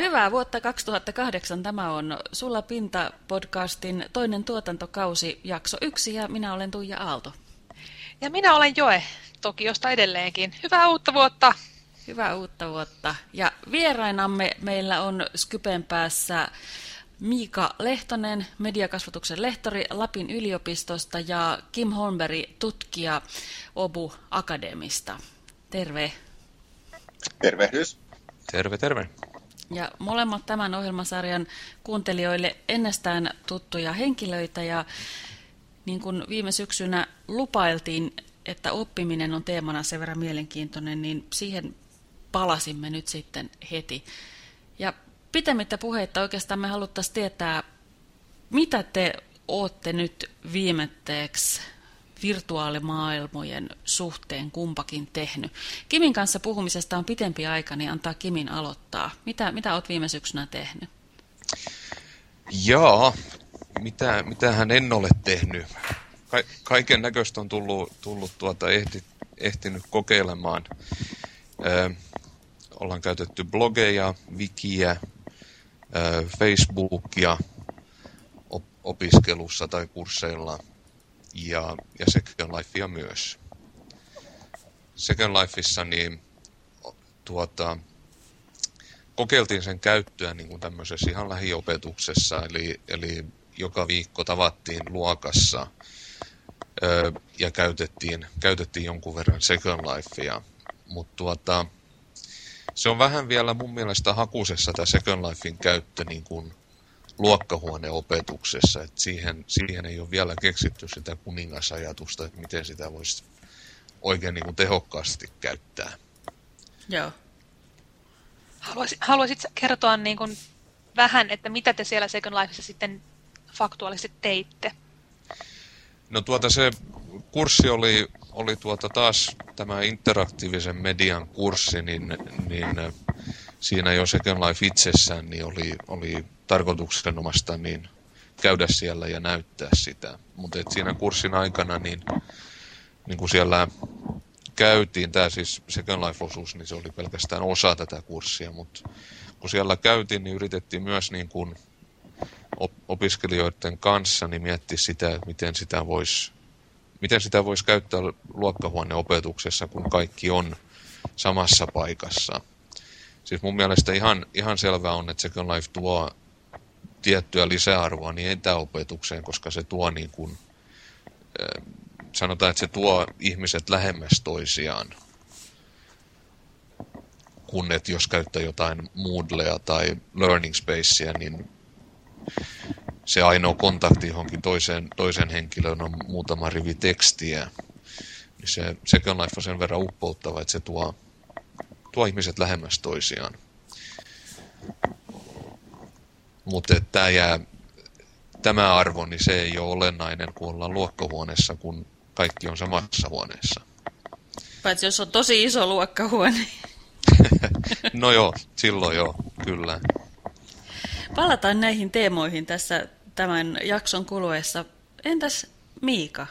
Hyvää vuotta 2008. Tämä on Sulla Pinta-podcastin toinen tuotantokausi, jakso yksi, ja minä olen Tuija Aalto. Ja minä olen Joe, Tokiosta edelleenkin. Hyvää uutta vuotta! Hyvää uutta vuotta. Ja vierainamme meillä on Skypen päässä Miika Lehtonen, mediakasvatuksen lehtori Lapin yliopistosta ja Kim Holmberg, tutkija Obu Akademista. Terve. Tervehdys. Terve, terve. Ja molemmat tämän ohjelmasarjan kuuntelijoille ennestään tuttuja henkilöitä ja niin kuin viime syksynä lupailtiin, että oppiminen on teemana sen verran mielenkiintoinen, niin siihen palasimme nyt sitten heti. Ja pitemmittä puheitta oikeastaan me haluttaisiin tietää, mitä te olette nyt viimetteeksi virtuaalimaailmojen suhteen kumpakin tehnyt. Kimin kanssa puhumisesta on pitempi aika, niin antaa Kimin aloittaa. Mitä, mitä olet viime syksynä tehnyt? Joo, mitä, mitähän en ole tehnyt. Ka kaiken näköistä on tullut, tullut tuota ehti, ehtinyt kokeilemaan. Ö, ollaan käytetty blogeja, wikiä, ö, Facebookia op opiskelussa tai kursseilla ja, ja Second Lifea myös. Second Lifeissa niin tuota, kokeiltiin sen käyttöä niin kuin tämmöisessä ihan lähiopetuksessa, eli, eli joka viikko tavattiin luokassa ö, ja käytettiin, käytettiin jonkun verran Second Lifea. Mutta tuota, se on vähän vielä mun mielestä hakusessa tämä Second Lifein käyttö niin kuin luokkahuoneopetuksessa. että siihen, siihen ei ole vielä keksitty sitä kuningasajatusta, että miten sitä voisi oikein niin kuin tehokkaasti käyttää. Joo. Haluaisit, haluaisit kertoa niin kuin vähän, että mitä te siellä Second Lifeissa sitten faktuaalisesti teitte? No tuota se kurssi oli, oli tuota taas tämä interaktiivisen median kurssi, niin, niin siinä jo Second Life itsessään niin oli, oli tarkoituksenomasta niin käydä siellä ja näyttää sitä. Mutta siinä kurssin aikana niin, niin kun siellä käytiin, tämä siis Second Life-osuus, niin se oli pelkästään osa tätä kurssia, mutta kun siellä käytiin, niin yritettiin myös niin kuin opiskelijoiden kanssa niin miettiä sitä, miten sitä voisi miten sitä voisi käyttää luokkahuoneopetuksessa, kun kaikki on samassa paikassa. Siis mun mielestä ihan, ihan selvää on, että Second Life tuo tiettyä lisäarvoa niin etäopetukseen, koska se tuo niin kuin, sanotaan, että se tuo ihmiset lähemmäs toisiaan. Kun et jos käyttää jotain Moodlea tai Learning Spacea, niin se ainoa kontakti johonkin toiseen, toisen henkilöön on muutama rivi tekstiä. Niin se Second Life on sen verran uppouttava, että se tuo, tuo ihmiset lähemmäs toisiaan. Mutta tämä jää, tämä arvo, niin se ei ole olennainen, kun ollaan luokkahuoneessa, kun kaikki on samassa huoneessa. Paitsi jos on tosi iso luokkahuone. no joo, silloin joo, kyllä. Palataan näihin teemoihin tässä tämän jakson kuluessa. Entäs Miika?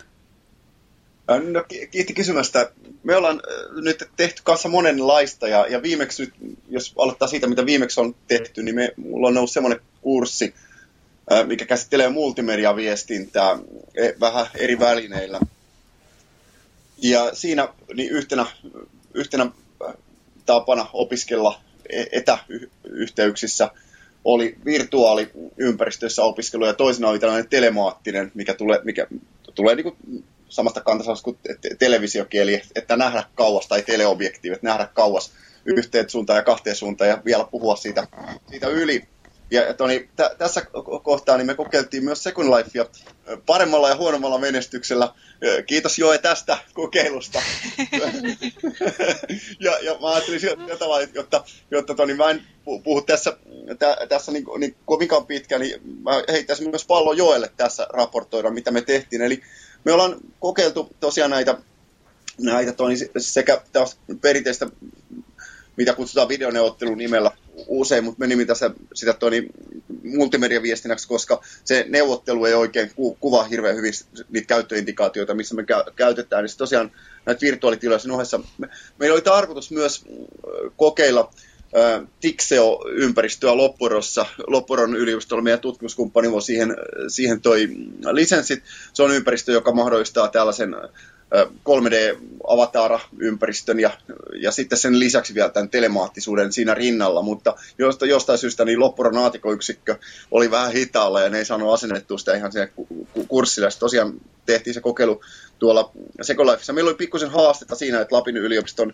No, kiitti kysymästä. Me ollaan nyt tehty kanssa monenlaista ja, ja viimeksi nyt, jos aloittaa siitä, mitä viimeksi on tehty, niin me, mulla on ollut semmoinen kurssi, mikä käsittelee multimediaviestintää e, vähän eri välineillä. Ja siinä niin yhtenä, yhtenä tapana opiskella e, etäyhteyksissä oli virtuaaliympäristössä opiskelu ja toisena oli tällainen telemaattinen, mikä tulee, mikä tulee niin kuin samasta kantaisesta kuin televisiokieli, että nähdä kauas tai teleobjektiivi, että nähdä kauas yhteen suuntaan ja kahteen suuntaan ja vielä puhua siitä, siitä yli. Ja toni, t- tässä kohtaa niin me kokeiltiin myös Second Lifea paremmalla ja huonommalla menestyksellä. Kiitos Joe tästä kokeilusta. ja, ja mä ajattelin sillä tavalla, jotta, jotta toni, mä en puhu tässä, tä, tässä niin, niin kovinkaan pitkään, niin mä heittäisin myös pallo Joelle tässä raportoida, mitä me tehtiin. Eli me ollaan kokeiltu tosiaan näitä, näitä toni, sekä perinteistä mitä kutsutaan videoneuvottelun nimellä usein, mutta me nimitämme sitä toi, multimediaviestinnäksi, koska se neuvottelu ei oikein ku, kuvaa hirveän hyvin niitä käyttöindikaatioita, missä me kä- käytetään. Niin tosiaan näitä virtuaalitiloja sen ohessa. Me, meillä oli tarkoitus myös kokeilla Tixeo-ympäristöä Loppurossa. Loppuron yliopistolla meidän tutkimuskumppani siihen, siihen toi lisenssit. Se on ympäristö, joka mahdollistaa tällaisen 3D-avatara-ympäristön ja, ja sitten sen lisäksi vielä tämän telemaattisuuden siinä rinnalla, mutta josta, jostain syystä niin Loppuron aatikoyksikkö oli vähän hitaalla ja ne ei saanut asennettua sitä ihan sinne kurssille. Sitten tosiaan tehtiin se kokeilu tuolla Second Lifeissa. Meillä oli pikkusen haastetta siinä, että Lapin yliopiston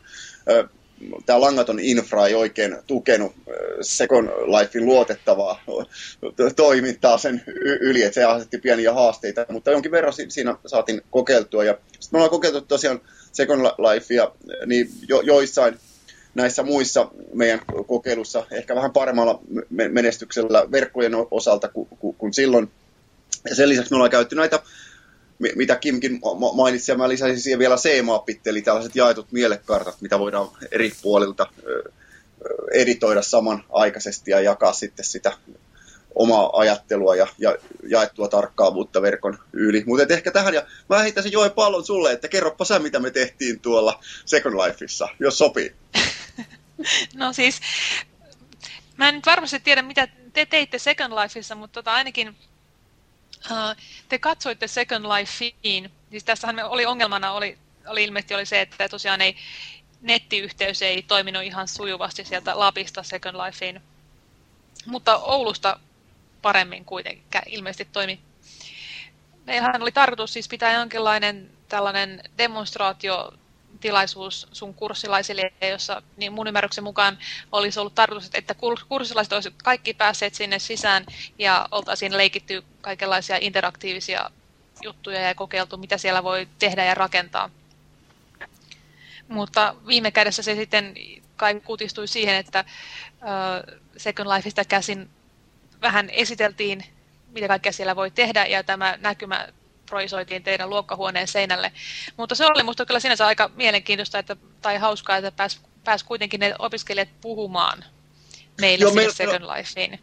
tämä langaton infra ei oikein tukenut Second Lifein luotettavaa toimintaa sen yli, että se asetti pieniä haasteita, mutta jonkin verran siinä saatiin kokeiltua. Ja sitten me ollaan kokeiltu tosiaan Second Lifea niin jo, joissain näissä muissa meidän kokeilussa ehkä vähän paremmalla menestyksellä verkkojen osalta kuin, kuin silloin. Ja sen lisäksi me ollaan käytetty näitä mitä Kimkin mainitsi, ja mä lisäisin siihen vielä C-mappit, eli tällaiset jaetut mielekartat, mitä voidaan eri puolilta editoida samanaikaisesti ja jakaa sitten sitä omaa ajattelua ja, ja jaettua tarkkaavuutta verkon yli. Mutta ehkä tähän, ja mä heittäisin Joen pallon sulle, että kerropa sä, mitä me tehtiin tuolla Second Lifeissa, jos sopii. no siis, mä en nyt varmasti tiedä, mitä te teitte Second Lifeissa, mutta tota ainakin te katsoitte Second Lifeen, siis tässähän oli ongelmana oli, oli ilmeisesti oli se, että tosiaan ei, nettiyhteys ei toiminut ihan sujuvasti sieltä Lapista Second Lifeen, mutta Oulusta paremmin kuitenkin ilmeisesti toimi. Meillähän oli tarkoitus siis pitää jonkinlainen tällainen demonstraatio tilaisuus sun kurssilaisille, jossa niin mun ymmärryksen mukaan olisi ollut tarkoitus, että kurssilaiset olisivat kaikki päässeet sinne sisään ja oltaisiin leikitty kaikenlaisia interaktiivisia juttuja ja kokeiltu, mitä siellä voi tehdä ja rakentaa. Mutta viime kädessä se sitten kai kutistui siihen, että Second Lifeista käsin vähän esiteltiin, mitä kaikkea siellä voi tehdä, ja tämä näkymä projisoitiin teidän luokkahuoneen seinälle. Mutta se oli minusta kyllä sinänsä aika mielenkiintoista että, tai hauskaa, että pääsi pääs kuitenkin ne opiskelijat puhumaan meille Joo, sinne Second no, Lifeen.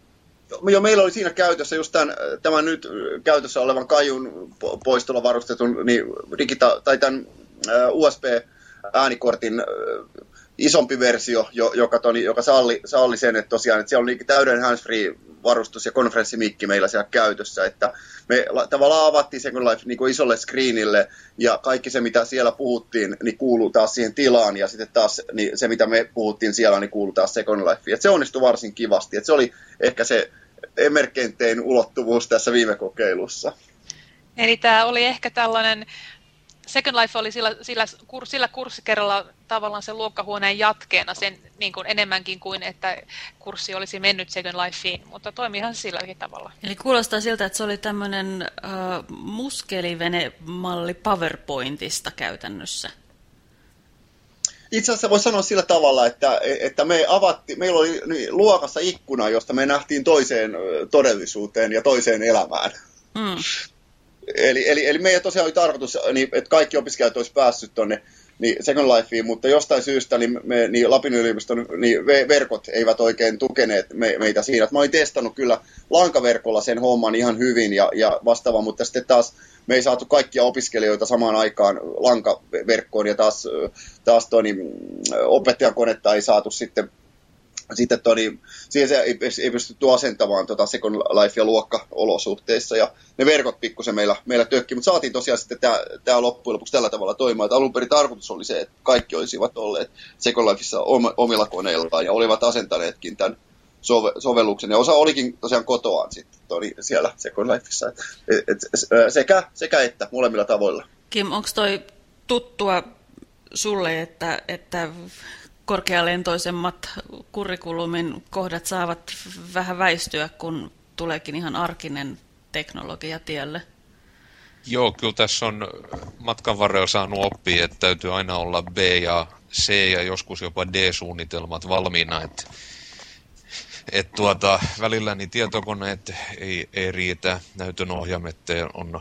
Jo, meillä oli siinä käytössä just tämän, tämän nyt käytössä olevan kajun poistolla varustetun niin digita- tai tämän USB-äänikortin isompi versio, joka, toni, joka salli, salli sen, että tosiaan että siellä on niin täyden handsfree varustus ja konferenssimikki meillä siellä käytössä, että me tavallaan avattiin Second Life niin isolle screenille ja kaikki se, mitä siellä puhuttiin, niin kuuluu taas siihen tilaan ja sitten taas niin se, mitä me puhuttiin siellä, niin kuuluu taas Second Life. Et se onnistui varsin kivasti, että se oli ehkä se emergentein ulottuvuus tässä viime kokeilussa. Eli tämä oli ehkä tällainen Second Life oli sillä, sillä, sillä kurssikerralla tavallaan sen luokkahuoneen jatkeena sen niin kuin enemmänkin kuin, että kurssi olisi mennyt Second Lifeen, mutta toimiihan silläkin tavalla. Eli kuulostaa siltä, että se oli tämmöinen uh, muskelivene-malli PowerPointista käytännössä. Itse asiassa voi sanoa sillä tavalla, että, että me avatti, meillä oli luokassa ikkuna, josta me nähtiin toiseen todellisuuteen ja toiseen elämään. Mm. Eli, eli, eli meidän tosiaan oli tarkoitus, niin, että kaikki opiskelijat olisi päässyt tuonne niin Second Lifeen, mutta jostain syystä niin, me, niin Lapin yliopiston niin verkot eivät oikein tukeneet me, meitä siinä. Mä olin testannut kyllä lankaverkolla sen homman ihan hyvin ja, ja vastaava, mutta sitten taas me ei saatu kaikkia opiskelijoita samaan aikaan lankaverkkoon ja taas, taas toi, niin, opettajan konetta ei saatu sitten sitten toi, niin, siihen se ei, ei pystytty asentamaan tota Second Life- ja luokka-olosuhteissa, ja ne verkot pikkusen meillä, meillä tökki, mutta saatiin tosiaan sitten tämä loppujen lopuksi tällä tavalla toimimaan, että alun perin tarkoitus oli se, että kaikki olisivat olleet Second Lifeissa om, omilla koneillaan, ja olivat asentaneetkin tämän sove, sovelluksen, ja osa olikin tosiaan kotoaan sitten toi, siellä Second Lifeissa, et, et, sekä, sekä että molemmilla tavoilla. Kim, onko toi tuttua sulle, että, että korkealentoisemmat kurrikulumin kohdat saavat vähän väistyä, kun tuleekin ihan arkinen teknologia tielle. Joo, kyllä tässä on matkan varrella saanut oppia, että täytyy aina olla B ja C ja joskus jopa D-suunnitelmat valmiina, että et tuota, välillä niin tietokoneet ei, ei riitä, näytönohjaimet on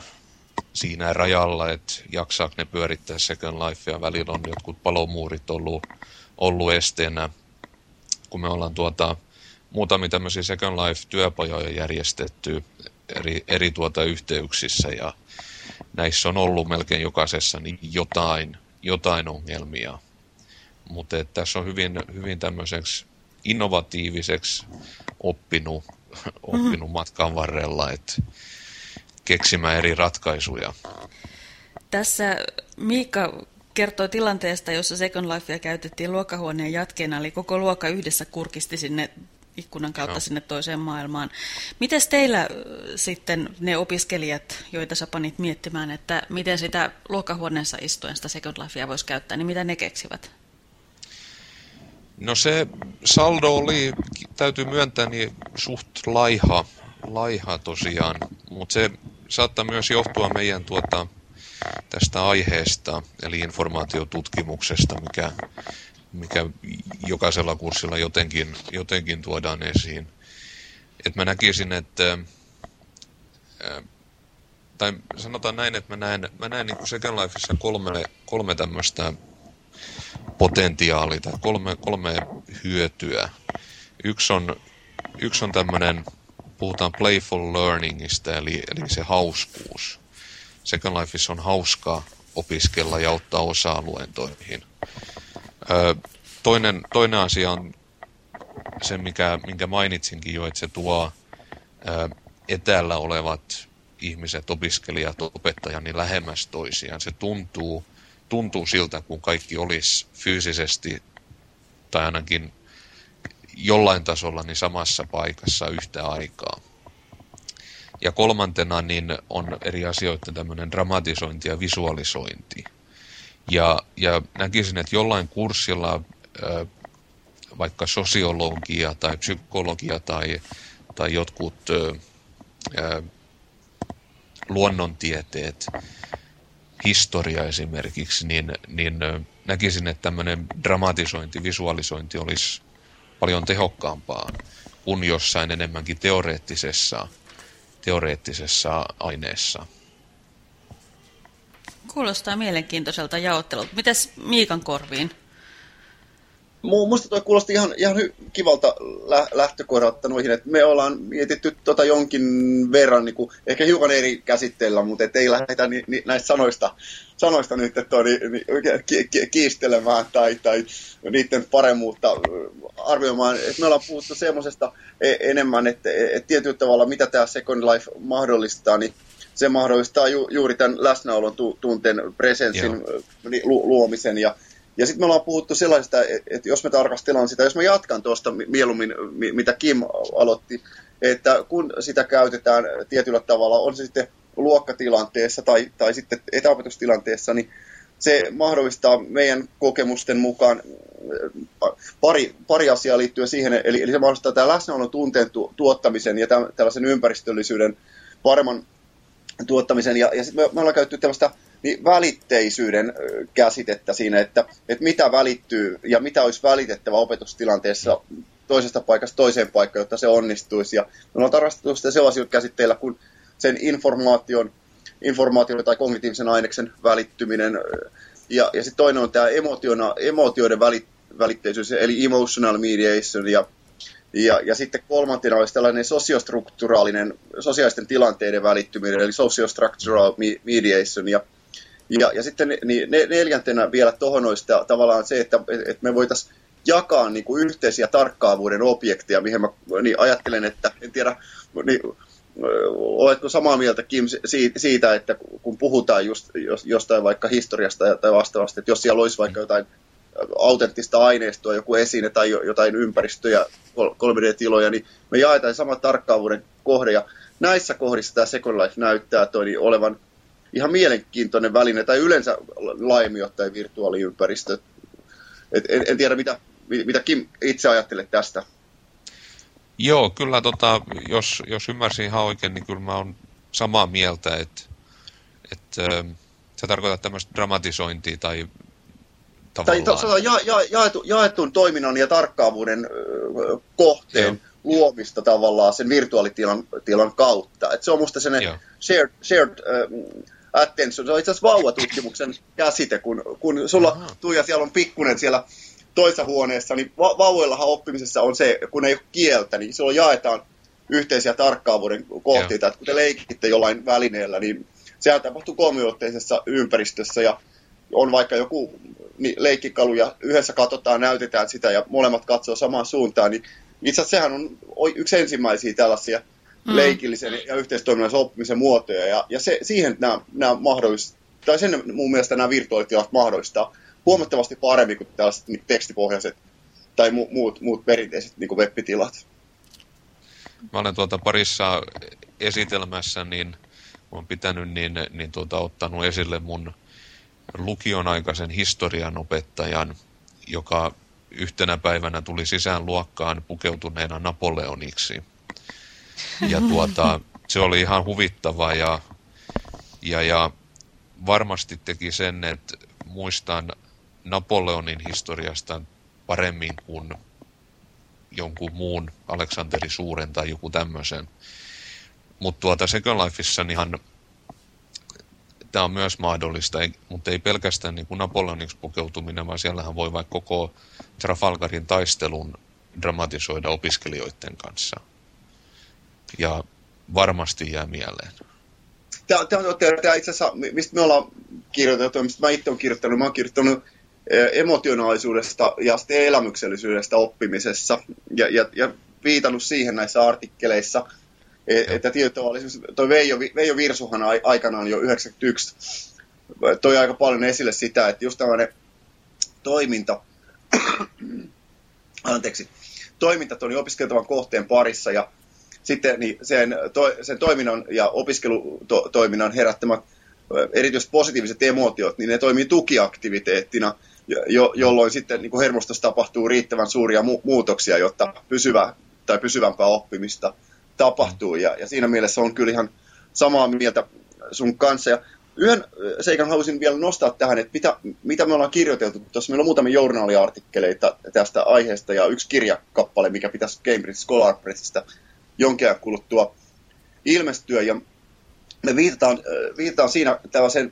siinä rajalla, että jaksaako ne pyörittää Second Life ja välillä on jotkut palomuurit ollut ollut esteenä, kun me ollaan tuota, muutamia tämmöisiä Second Life-työpajoja järjestetty eri, eri tuota yhteyksissä ja näissä on ollut melkein jokaisessa niin jotain, jotain ongelmia. Mutta tässä on hyvin, hyvin tämmöiseksi innovatiiviseksi oppinut, oppinut mm-hmm. matkan varrella, että keksimään eri ratkaisuja. Tässä Miikka kertoi tilanteesta, jossa Second Lifea käytettiin luokkahuoneen jatkeena, eli koko luokka yhdessä kurkisti sinne ikkunan kautta no. sinne toiseen maailmaan. Miten teillä sitten ne opiskelijat, joita sä panit miettimään, että miten sitä luokkahuoneessa istuen sitä Second Lifea voisi käyttää, niin mitä ne keksivät? No se saldo oli, täytyy myöntää, niin suht laiha, laiha tosiaan, mutta se saattaa myös johtua meidän tuota, tästä aiheesta, eli informaatiotutkimuksesta, mikä, mikä jokaisella kurssilla jotenkin, jotenkin tuodaan esiin. Et mä näkisin, että tai sanotaan näin, että mä näen, mä näen niin Second Lifeissa kolme, kolme tämmöistä potentiaalia tai kolme, kolme hyötyä. Yksi on, yksi on tämmöinen, puhutaan playful learningista, eli, eli se hauskuus. Second Lifeissa on hauskaa opiskella ja ottaa osaa luentoihin. toinen, toinen asia on se, mikä, minkä mainitsinkin jo, että se tuo etäällä olevat ihmiset, opiskelijat, opettajat, niin lähemmäs toisiaan. Se tuntuu, tuntuu siltä, kun kaikki olisi fyysisesti tai ainakin jollain tasolla niin samassa paikassa yhtä aikaa. Ja kolmantena niin on eri asioiden tämmöinen dramatisointi ja visualisointi. Ja, ja näkisin, että jollain kurssilla vaikka sosiologia tai psykologia tai, tai jotkut luonnontieteet, historia esimerkiksi, niin, niin näkisin, että tämmöinen dramatisointi, visualisointi olisi paljon tehokkaampaa kuin jossain enemmänkin teoreettisessa teoreettisessa aineessa. Kuulostaa mielenkiintoiselta jaottelulta. Mitäs Miikan korviin? Minusta tuo kuulosti ihan, ihan kivalta lä- lähtökohdalta noihin, että me ollaan mietitty tota jonkin verran, niin kuin, ehkä hiukan eri käsitteillä, mutta et ei lähdetä ni, ni, näistä sanoista, sanoista nyt että ni, ni, ki, ki, kiistelemään tai, tai niiden paremmuutta arvioimaan. Et me ollaan puhuttu semmoisesta e, enemmän, että et tietyllä tavalla mitä tämä Second Life mahdollistaa, niin se mahdollistaa ju, juuri tämän läsnäolon tu, tunteen, presenssin lu, luomisen ja ja sitten me ollaan puhuttu sellaisesta, että jos me tarkastellaan sitä, jos mä jatkan tuosta mieluummin, mitä Kim aloitti, että kun sitä käytetään tietyllä tavalla, on se sitten luokkatilanteessa tai, tai sitten etäopetustilanteessa, niin se mahdollistaa meidän kokemusten mukaan pari, pari asiaa liittyen siihen, eli, eli se mahdollistaa tämä läsnäolon tunteen tu, tuottamisen ja tämän, tällaisen ympäristöllisyyden paremman tuottamisen. Ja, ja sitten me, me ollaan käytetty tällaista niin välitteisyyden käsitettä siinä, että, että mitä välittyy ja mitä olisi välitettävä opetustilanteessa toisesta paikasta toiseen paikkaan, jotta se onnistuisi. Ja me ollaan tarkastettu sitä sellaisia käsitteillä kuin sen informaation, informaation tai kognitiivisen aineksen välittyminen. Ja, ja sitten toinen on tämä emootioiden välit, välitteisyys, eli emotional mediation. Ja, ja, ja sitten kolmantena olisi tällainen sosiostrukturaalinen, sosiaalisten tilanteiden välittyminen, eli sociostructural mediation. Ja, ja, ja sitten niin neljäntenä vielä tuohon olisi tavallaan se, että, että me voitaisiin jakaa niin kuin yhteisiä tarkkaavuuden objekteja, mihin mä niin ajattelen, että en tiedä, niin, oletko samaa mieltä Kim siitä, että kun puhutaan just jostain vaikka historiasta tai vastaavasti, että jos siellä olisi vaikka jotain autenttista aineistoa, joku esine tai jotain ympäristöjä, 3D-tiloja, niin me jaetaan sama tarkkaavuuden kohde. Ja näissä kohdissa tämä Second Life näyttää toi niin olevan ihan mielenkiintoinen väline, tai yleensä laajemmin ottaen virtuaaliympäristö. Et en, en tiedä, mitä, mitä Kim itse ajattelet tästä. Joo, kyllä tota, jos, jos ymmärsin ihan oikein, niin kyllä mä oon samaa mieltä, että, että se tarkoittaa tämmöistä dramatisointia tai tavallaan... Tai to, ja, ja, jaetu, jaetun toiminnan ja tarkkaavuuden ö, kohteen Joo. luomista tavallaan sen virtuaalitilan tilan kautta. Et se on musta sellainen shared, shared ö, attention. Se on itse asiassa vauvatutkimuksen käsite, kun, kun sulla Aha. Tuija siellä on pikkunen siellä toisessa huoneessa, niin va- vauvoillahan oppimisessa on se, kun ei ole kieltä, niin silloin jaetaan yhteisiä tarkkaavuuden kohteita, että kun te leikitte jollain välineellä, niin sehän tapahtuu kolmiotteisessa ympäristössä ja on vaikka joku niin leikkikaluja, yhdessä katsotaan, näytetään sitä ja molemmat katsoo samaan suuntaan, niin itse asiassa sehän on yksi ensimmäisiä tällaisia mm. leikillisen ja yhteistoiminnallisen oppimisen muotoja, ja, ja se, siihen nämä, nämä mahdollis, tai sen mun mielestä nämä virtuaalitilat mahdollistaa huomattavasti paremmin kuin tällaiset niin tekstipohjaiset tai mu- muut, muut perinteiset niin web-tilat. Mä olen tuota parissa esitelmässä, niin olen pitänyt, niin, niin tuota, ottanut esille mun lukion aikaisen historian opettajan, joka yhtenä päivänä tuli sisään luokkaan pukeutuneena Napoleoniksi. Ja tuota, se oli ihan huvittava ja, ja, ja varmasti teki sen, että muistan Napoleonin historiasta paremmin kuin jonkun muun Aleksanteri Suuren tai joku tämmöisen. Mutta tuota Second Lifeissa ihan tämä on myös mahdollista, mutta ei pelkästään niin kuin Napoleoniksi pukeutuminen, vaan siellähän voi vaikka koko Trafalgarin taistelun dramatisoida opiskelijoiden kanssa. Ja varmasti jää mieleen. Tämä, tämä on tämä itse asiassa, mistä me ollaan kirjoitettu, mistä mä itse olen kirjoittanut, mä olen kirjoittanut emotionaalisuudesta ja elämyksellisyydestä oppimisessa. Ja, ja, ja viitannut siihen näissä artikkeleissa, e, että tietyllä tavalla toi Veijo, Veijo Virsuhan aikanaan jo 91 toi aika paljon esille sitä, että just tämmöinen toiminta, anteeksi, toiminta tuon opiskeltavan kohteen parissa ja sitten niin sen, to, sen toiminnan ja opiskelutoiminnan herättämät erityisesti positiiviset emotiot, niin ne toimii tukiaktiviteettina, jo, jolloin sitten niin kuin hermostossa tapahtuu riittävän suuria mu- muutoksia, jotta pysyvä tai pysyvämpää oppimista tapahtuu. Ja, ja siinä mielessä on kyllä ihan samaa mieltä sun kanssa. Ja yhden seikan haluaisin vielä nostaa tähän, että mitä, mitä me ollaan kirjoiteltu. Tuossa meillä on muutamia journaaliartikkeleita tästä aiheesta ja yksi kirjakappale, mikä pitäisi Cambridge Scholar Pressista jonkin ajan kuluttua ilmestyä. Ja me viitataan, viitataan siinä tällaisen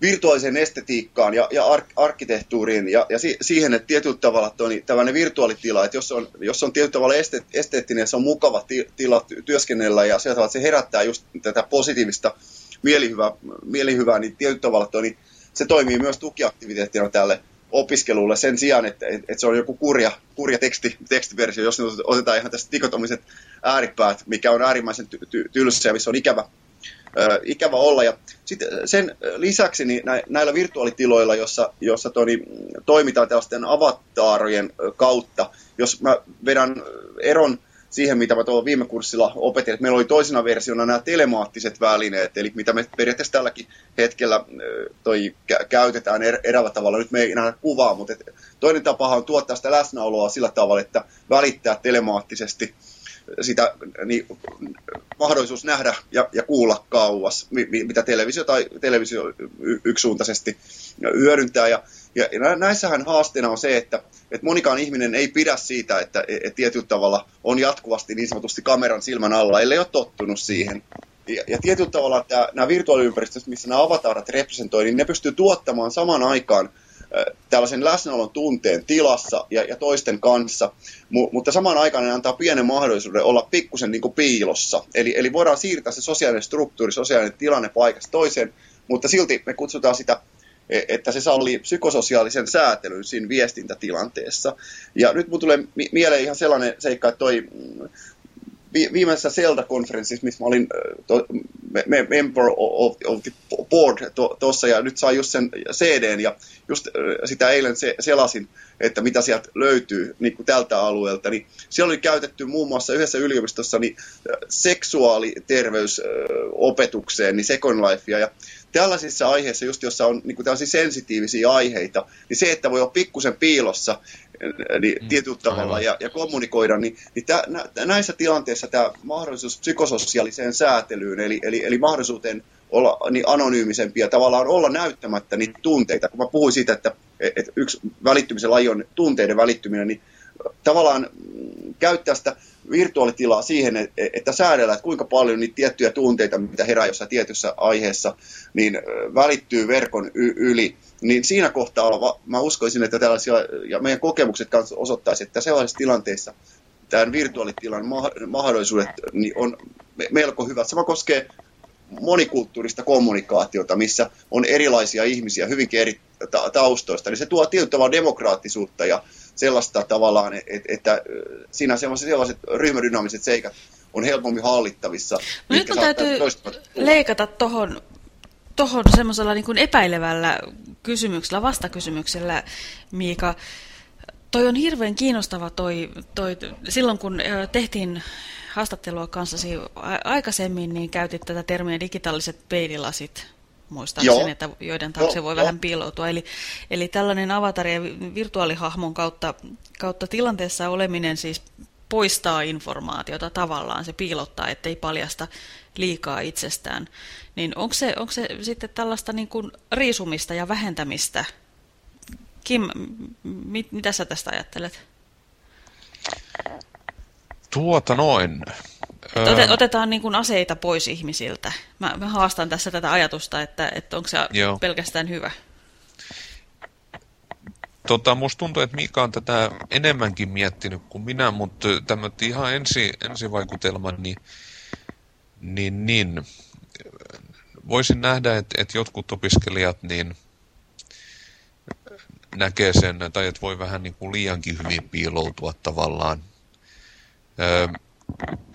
virtuaaliseen estetiikkaan ja, ja ark, arkkitehtuuriin ja, ja si, siihen, että tietyllä tavalla toi, tällainen virtuaalitila, että jos on, jos on tietyllä tavalla este, esteettinen, se on mukava ti, tila työskennellä ja se, että se herättää just tätä positiivista mielihyvää, mielihyvää niin tietyllä tavalla toi, niin se toimii myös tukiaktiviteettina tälle opiskelulle sen sijaan, että, että se on joku kurja, kurja teksti, tekstiversio, jos otetaan ihan tästä dikotomiset ääripäät, mikä on äärimmäisen ty, ty, missä on ikävä, äh, ikävä olla. Ja sitten sen lisäksi niin näillä virtuaalitiloilla, jossa, jossa toni, toimitaan tällaisten avataarien kautta, jos mä vedän eron siihen, mitä mä tuolla viime kurssilla opetin, että meillä oli toisena versiona nämä telemaattiset välineet, eli mitä me periaatteessa tälläkin hetkellä toi käytetään er, tavalla. Nyt me ei enää kuvaa, mutta toinen tapa on tuottaa sitä läsnäoloa sillä tavalla, että välittää telemaattisesti sitä niin, mahdollisuus nähdä ja, ja kuulla kauas, mitä televisio tai televisio yksisuuntaisesti hyödyntää. Ja, ja näissähän haasteena on se, että, että monikaan ihminen ei pidä siitä, että, että tietyllä tavalla on jatkuvasti niin sanotusti kameran silmän alla, ellei ole tottunut siihen. Ja, ja tietyllä tavalla että nämä virtuaaliympäristöt, missä nämä avataarat representoi, niin ne pystyy tuottamaan saman aikaan tällaisen läsnäolon tunteen tilassa ja, ja toisten kanssa, M- mutta samaan aikaan ne antaa pienen mahdollisuuden olla pikkusen niin piilossa. Eli, eli voidaan siirtää se sosiaalinen struktuuri, sosiaalinen tilanne paikasta toiseen, mutta silti me kutsutaan sitä e, että se sallii psykososiaalisen säätelyn siinä viestintätilanteessa. Ja nyt mun tulee mieleen ihan sellainen seikka, että toi viimeisessä Zelda-konferenssissa, missä mä olin to, me, member of, of the board tuossa, to, ja nyt saa just sen CDn, ja just sitä eilen se, selasin, että mitä sieltä löytyy niin kuin tältä alueelta, niin siellä oli käytetty muun muassa yhdessä yliopistossa niin seksuaaliterveysopetukseen, niin Second Lifea, ja tällaisissa aiheissa, just jossa on niin kuin tällaisia sensitiivisiä aiheita, niin se, että voi olla pikkusen piilossa niin, mm, tietyllä tavalla ja, ja kommunikoida, niin, niin tä, nä, näissä tilanteissa tämä mahdollisuus psykososiaaliseen säätelyyn, eli, eli, eli mahdollisuuteen olla niin anonyymisempi ja tavallaan olla näyttämättä niitä tunteita. Kun mä puhuin siitä, että, että yksi välittymisen laji on tunteiden välittyminen, niin tavallaan käyttää sitä virtuaalitilaa siihen, että säädellä, että kuinka paljon niitä tiettyjä tunteita, mitä herää jossain tietyssä aiheessa, niin välittyy verkon yli. Niin siinä kohtaa mä uskoisin, että tällaisia, ja meidän kokemukset kanssa osoittaisi, että sellaisissa tilanteissa tämän virtuaalitilan mahdollisuudet niin on melko hyvät. Sama koskee monikulttuurista kommunikaatiota, missä on erilaisia ihmisiä, hyvinkin eri ta- taustoista, niin se tuo tietyllä demokraattisuutta ja sellaista tavallaan, että, että siinä sellaiset, sellaiset ryhmädynaamiset seikat on helpommin hallittavissa. No nyt on täytyy leikata tuohon tohon semmoisella niin kuin epäilevällä kysymyksellä, vastakysymyksellä, Miika. Toi on hirveän kiinnostava toi, toi silloin kun tehtiin haastattelua kanssasi aikaisemmin, niin käytit tätä termiä digitaaliset peililasit muistaakseni, että joiden taakse voi jo. vähän piiloutua. Eli, eli tällainen avatar ja virtuaalihahmon kautta, kautta tilanteessa oleminen siis poistaa informaatiota tavallaan, se piilottaa, ettei paljasta liikaa itsestään. Niin onko se, onko se sitten tällaista niin kuin riisumista ja vähentämistä? Kim, mit, mitä sä tästä ajattelet? Tuota noin. Ote, otetaan niin kuin aseita pois ihmisiltä. Mä, mä haastan tässä tätä ajatusta, että, että onko se Joo. pelkästään hyvä. Tota, musta tuntuu, että Mika on tätä enemmänkin miettinyt kuin minä, mutta tämä ihan ensi, ensivaikutelma, niin, niin, niin voisin nähdä, että, että jotkut opiskelijat niin näkee sen, tai että voi vähän niin kuin liiankin hyvin piiloutua tavallaan.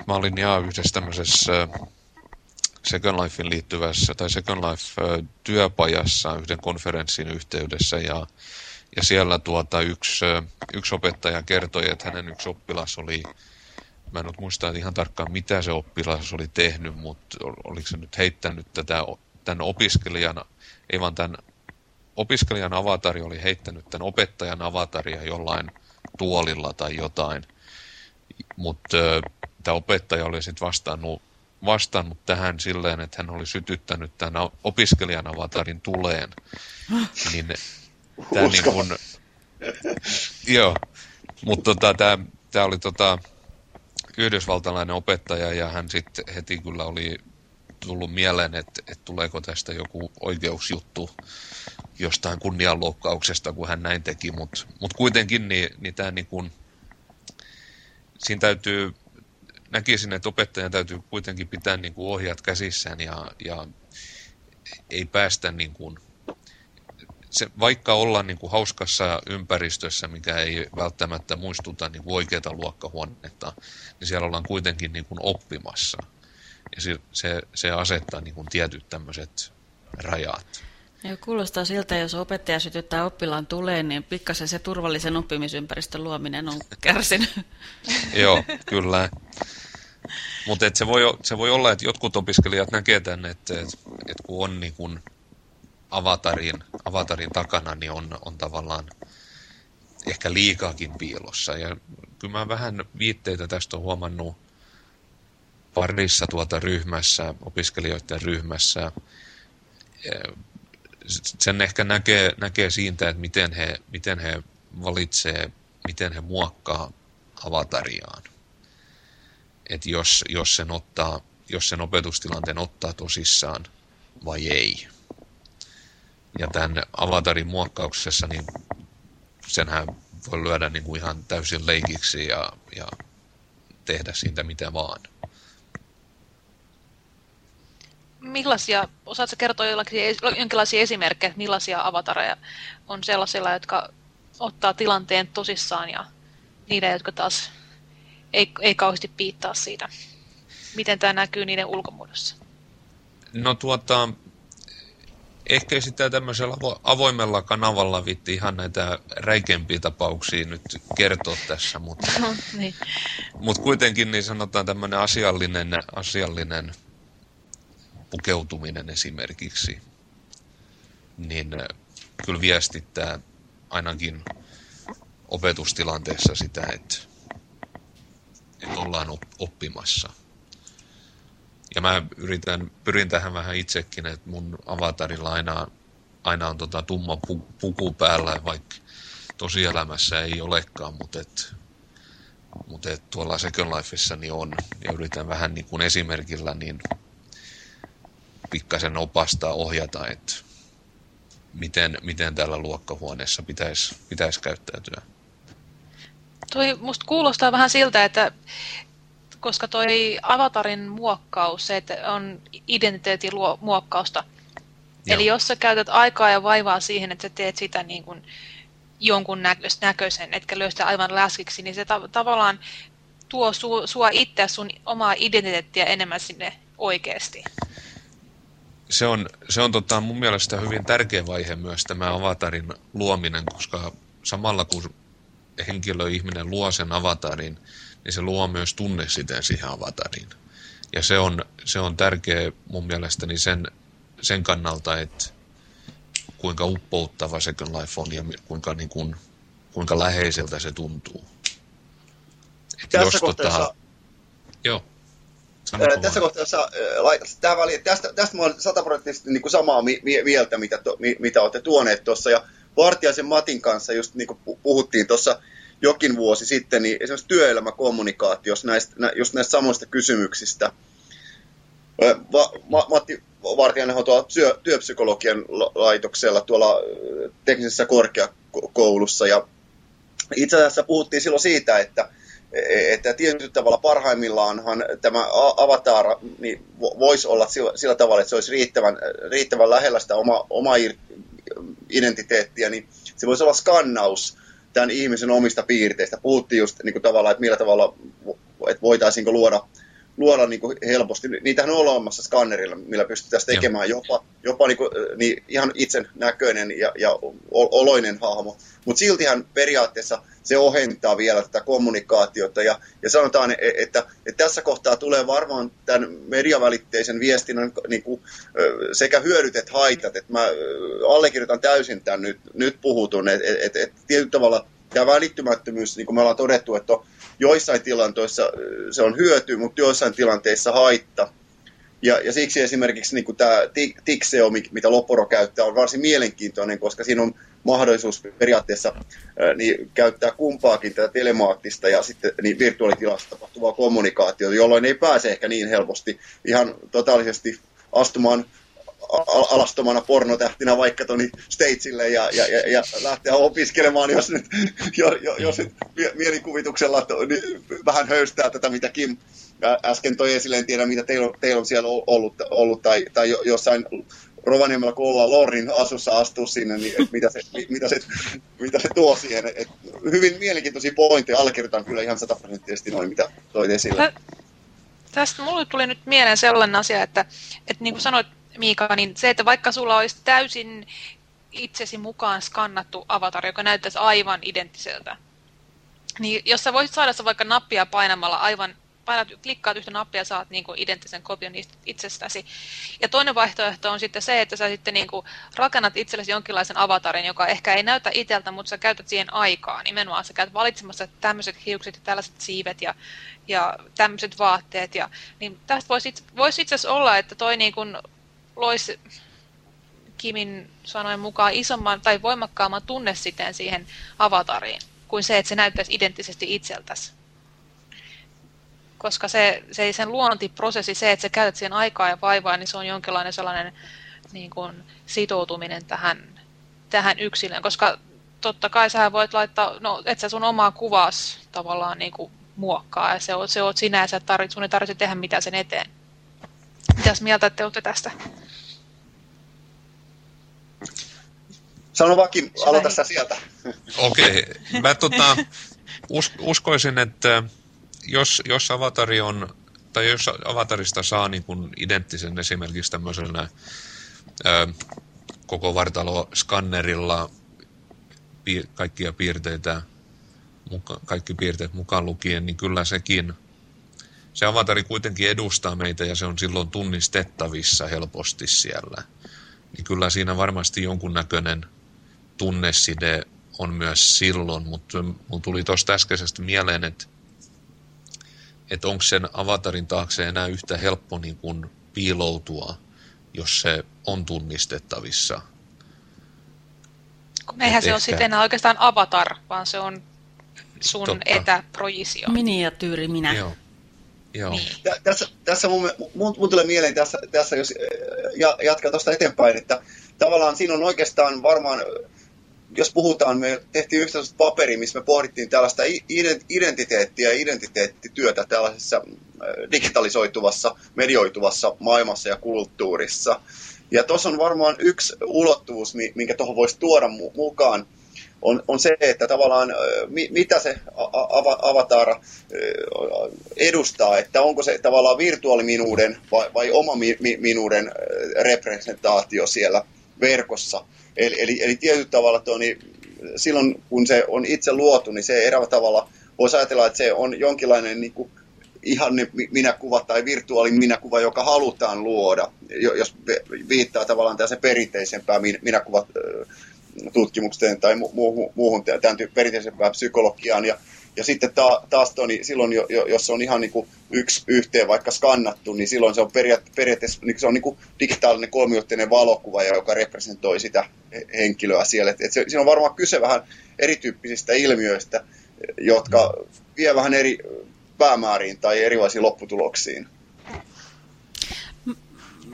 Mä olin ihan yhdessä tämmöisessä Second Lifein liittyvässä tai Second Life-työpajassa yhden konferenssin yhteydessä ja, ja siellä tuota yksi, yksi opettaja kertoi, että hänen yksi oppilas oli, mä en nyt muista ihan tarkkaan mitä se oppilas oli tehnyt, mutta oliko se nyt heittänyt tätä, tämän opiskelijan, ei vaan tämän opiskelijan avatari oli heittänyt tämän opettajan avataria jollain tuolilla tai jotain, mutta tämä opettaja oli sitten vastannut, vastannut tähän silleen, että hän oli sytyttänyt tämän opiskelijan avatarin tuleen. Niin tämä niin kuin, joo, mutta tota, tämä, tämä oli tota, yhdysvaltalainen opettaja ja hän sitten heti kyllä oli tullut mieleen, että, että tuleeko tästä joku oikeusjuttu jostain kunnianloukkauksesta, kun hän näin teki, mutta mut kuitenkin niin, niin tämä niin kuin, siinä täytyy näkisin, että opettajan täytyy kuitenkin pitää niin kuin ohjat käsissään ja, ja ei päästä niin kuin, se, vaikka ollaan niin kuin hauskassa ympäristössä, mikä ei välttämättä muistuta niin kuin oikeaa luokkahuonetta, niin siellä ollaan kuitenkin niin kuin oppimassa. Ja se, se, se asettaa niin kuin tietyt tämmöiset rajat. Ja kuulostaa siltä, jos opettaja sytyttää oppilaan tuleen, niin pikkasen se turvallisen oppimisympäristön luominen on kärsinyt. Joo, kyllä. Mutta se, se voi olla, että jotkut opiskelijat näkee tämän, että, että, että kun on niin kun avatarin, avatarin takana, niin on, on tavallaan ehkä liikaakin piilossa. Ja kyllä mä vähän viitteitä tästä on huomannut parissa tuota ryhmässä, opiskelijoiden ryhmässä. Sen ehkä näkee, näkee siitä, että miten he, miten he valitsee, miten he muokkaa avatariaan että jos, jos, sen ottaa, jos sen opetustilanteen ottaa tosissaan vai ei. Ja tämän avatarin muokkauksessa, niin senhän voi lyödä niin kuin ihan täysin leikiksi ja, ja tehdä siitä mitä vaan. Millaisia, osaatko kertoa jonkinlaisia esimerkkejä, millaisia avatareja on sellaisilla, jotka ottaa tilanteen tosissaan ja niitä, jotka taas ei, ei kauheasti piittaa siitä. Miten tämä näkyy niiden ulkomuodossa? No tuota, ehkä sitä tämmöisellä avoimella kanavalla vitti ihan näitä räikeimpiä tapauksia nyt kertoa tässä, mutta, no, niin. mutta kuitenkin niin sanotaan tämmöinen asiallinen, asiallinen pukeutuminen esimerkiksi, niin äh, kyllä viestittää ainakin opetustilanteessa sitä, että että ollaan oppimassa. Ja mä yritän, pyrin tähän vähän itsekin, että mun avatarilla aina, aina on tota tumma puku päällä, vaikka tosielämässä ei olekaan, mutta et, mutta et tuolla Second Lifeissa niin on. Ja yritän vähän niin kuin esimerkillä niin pikkasen opastaa, ohjata, että miten, miten täällä luokkahuoneessa pitäisi, pitäisi käyttäytyä. Toi musta kuulostaa vähän siltä, että koska toi avatarin muokkaus, se että on identiteetin muokkausta, Joo. Eli jos sä käytät aikaa ja vaivaa siihen, että sä teet sitä niin kuin jonkun näköisen, etkä löy sitä aivan läskiksi, niin se ta- tavallaan tuo su- sua itse sun omaa identiteettiä enemmän sinne oikeasti. Se on, se on tota, mun mielestä hyvin tärkeä vaihe myös tämä avatarin luominen, koska samalla kun henkilö, ihminen luo sen avatarin, niin se luo myös tunnesiteen siihen avatariin. Ja se on, se on tärkeä mun mielestäni sen, sen kannalta, että kuinka uppouttava Second Life on ja kuinka, niin kuin, kuinka läheiseltä se tuntuu. Et Tässä jos kohtaa tota... Joo. Tässä kohtaa, jos tämä väli, tästä, tästä mä olen sataprosenttisesti niin kuin samaa mi, mieltä, mitä, to, mi, mitä olette tuoneet tuossa. Ja Vartiaisen Matin kanssa just niin kuin puhuttiin tuossa jokin vuosi sitten, niin esimerkiksi työelämäkommunikaatiossa näistä, nä, just näistä samoista kysymyksistä. Va, ma, Matti Vartiainen on tuolla työ, työpsykologian laitoksella tuolla teknisessä korkeakoulussa. Ja itse asiassa puhuttiin silloin siitä, että, että tietyllä tavalla parhaimmillaanhan tämä avatar niin voisi olla sillä, sillä tavalla, että se olisi riittävän, riittävän lähellä sitä oma, omaa identiteettiä, niin se voisi olla skannaus tämän ihmisen omista piirteistä. Puhuttiin just niin kuin tavallaan, että millä tavalla, että voitaisiinko luoda luoda niin kuin helposti. Niitähän on olemassa skannerilla, millä pystytään tekemään Joo. jopa, jopa niin kuin, niin ihan itsen näköinen ja, ja oloinen hahmo. Mutta siltihän periaatteessa se ohentaa vielä tätä kommunikaatiota. Ja, ja sanotaan, että, e, että, että tässä kohtaa tulee varmaan tämän mediavälitteisen viestinnän niin kuin, sekä hyödyt että haitat. Että mä allekirjoitan täysin tämän nyt, nyt puhutun, että et, et, tietyllä tavalla tämä välittymättömyys, niin kuin me ollaan todettu, että on joissain tilanteissa se on hyöty, mutta joissain tilanteissa haitta. Ja, ja siksi esimerkiksi niin tämä Tixeo, mitä Loporo käyttää, on varsin mielenkiintoinen, koska siinä on mahdollisuus periaatteessa ää, niin käyttää kumpaakin tätä telemaattista ja sitten niin virtuaalitilassa tapahtuvaa kommunikaatiota, jolloin ei pääse ehkä niin helposti ihan totaalisesti astumaan alastomana pornotähtinä vaikka tuonne Statesille ja, ja, ja, ja lähteä opiskelemaan, jos nyt, jo, jo, jos nyt mielikuvituksella to, niin vähän höystää tätä, mitä Kim äsken toi esille, en tiedä mitä teillä on, teillä on siellä ollut, ollut tai, tai jossain Rovaniemellä, kun ollaan Lorrin asussa astuu sinne, niin et mitä, se, mitä, se, mitä se tuo siihen. Et hyvin mielenkiintoisia pointteja, allekirjoitan kyllä ihan sataprosenttisesti noin, mitä toit esille. Tästä mulle tuli nyt mieleen sellainen asia, että, että niin kuin sanoit, Miika, niin se, että vaikka sulla olisi täysin itsesi mukaan skannattu avatar, joka näyttäisi aivan identtiseltä, niin jos sä voisit saada se vaikka nappia painamalla aivan painat, klikkaat yhtä nappia ja saat niin kuin, identtisen kopion itsestäsi. Ja toinen vaihtoehto on sitten se, että sä sitten niin kuin, rakennat itsellesi jonkinlaisen avatarin, joka ehkä ei näytä itseltä, mutta sä käytät siihen aikaa. Nimenomaan sä käyt valitsemassa tämmöiset hiukset ja tällaiset siivet ja, ja tämmöiset vaatteet. Ja, niin tästä voisi, voisi itse asiassa olla, että toi niin kuin, loisi Kimin sanoen mukaan isomman tai voimakkaamman tunnesiteen siihen avatariin kuin se, että se näyttäisi identtisesti itseltäsi. Koska se, se sen luontiprosessi, se, että sä käytät siihen aikaa ja vaivaa, niin se on jonkinlainen sellainen niin kuin, sitoutuminen tähän, tähän yksilöön. Koska totta kai sä voit laittaa, no et sä sun omaa kuvas tavallaan niin kuin, muokkaa, ja se oot, se oot sinä, ja sä tarvit, sun ei tarvitse tehdä mitään sen eteen. Mitäs mieltä te olette tästä? Sano Vakim, aloita sä sieltä. Okei, okay. mä tota, us, uskoisin, että jos, jos avatari on, tai jos avatarista saa niin kuin identtisen esimerkiksi tämmöisellä ö, koko vartalo-skannerilla pi, kaikkia piirteitä, muka, kaikki piirteet mukaan lukien, niin kyllä sekin, se avatari kuitenkin edustaa meitä ja se on silloin tunnistettavissa helposti siellä. Niin kyllä siinä varmasti jonkunnäköinen tunneside on myös silloin, mutta mun tuli tuosta äskeisestä mieleen, että, että onko sen avatarin taakse enää yhtä helppo niin kuin piiloutua, jos se on tunnistettavissa. Kun eihän Et se ehkä... ole sitten enää oikeastaan avatar, vaan se on sun Totta. etäprojisio. Miniatyyri minä. Joo. Joo. Niin. Tässä, tässä mun, mun, mun tulee mieleen tässä, tässä jos jatkan tuosta eteenpäin, että tavallaan siinä on oikeastaan varmaan jos puhutaan, me tehtiin yhtä paperi, missä me pohdittiin tällaista identiteettiä ja identiteettityötä tällaisessa äh, digitalisoituvassa, medioituvassa maailmassa ja kulttuurissa. Ja tuossa on varmaan yksi ulottuvuus, minkä tuohon voisi tuoda mukaan, on, on se, että tavallaan mi, mitä se avatar edustaa, että onko se tavallaan virtuaaliminuuden vai, vai oma mi, mi, minuuden representaatio siellä verkossa. Eli, eli, eli tietyllä tavalla tuo, niin silloin kun se on itse luotu, niin se erävä tavalla voisi ajatella, että se on jonkinlainen niin kuin, ihan minäkuva tai virtuaalin minäkuva, joka halutaan luoda, jos viittaa tavallaan tässä perinteisempään minäkuvat tutkimukseen tai muuhun, muuhun tämän perinteisempään psykologiaan. Ja, ja sitten ta, taas toi, niin silloin, jo, jos se on ihan niin kuin yksi yhteen vaikka skannattu, niin silloin se on periaatteessa niin se on niin kuin digitaalinen kolmiotteinen valokuva, joka representoi sitä henkilöä siellä. Et, et se, siinä on varmaan kyse vähän erityyppisistä ilmiöistä, jotka vie vähän eri päämääriin tai erilaisiin lopputuloksiin.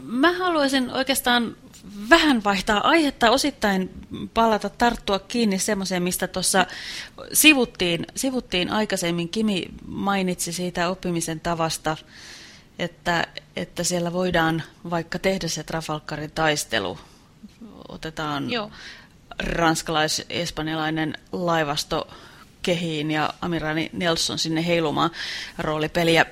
Mä haluaisin oikeastaan vähän vaihtaa aihetta, osittain palata, tarttua kiinni semmoiseen, mistä tuossa sivuttiin, sivuttiin aikaisemmin. Kimi mainitsi siitä oppimisen tavasta, että, että siellä voidaan vaikka tehdä se Trafalkarin taistelu. Otetaan Joo. ranskalais-espanjalainen laivasto kehiin ja Amirani Nelson sinne heilumaan roolipeliä.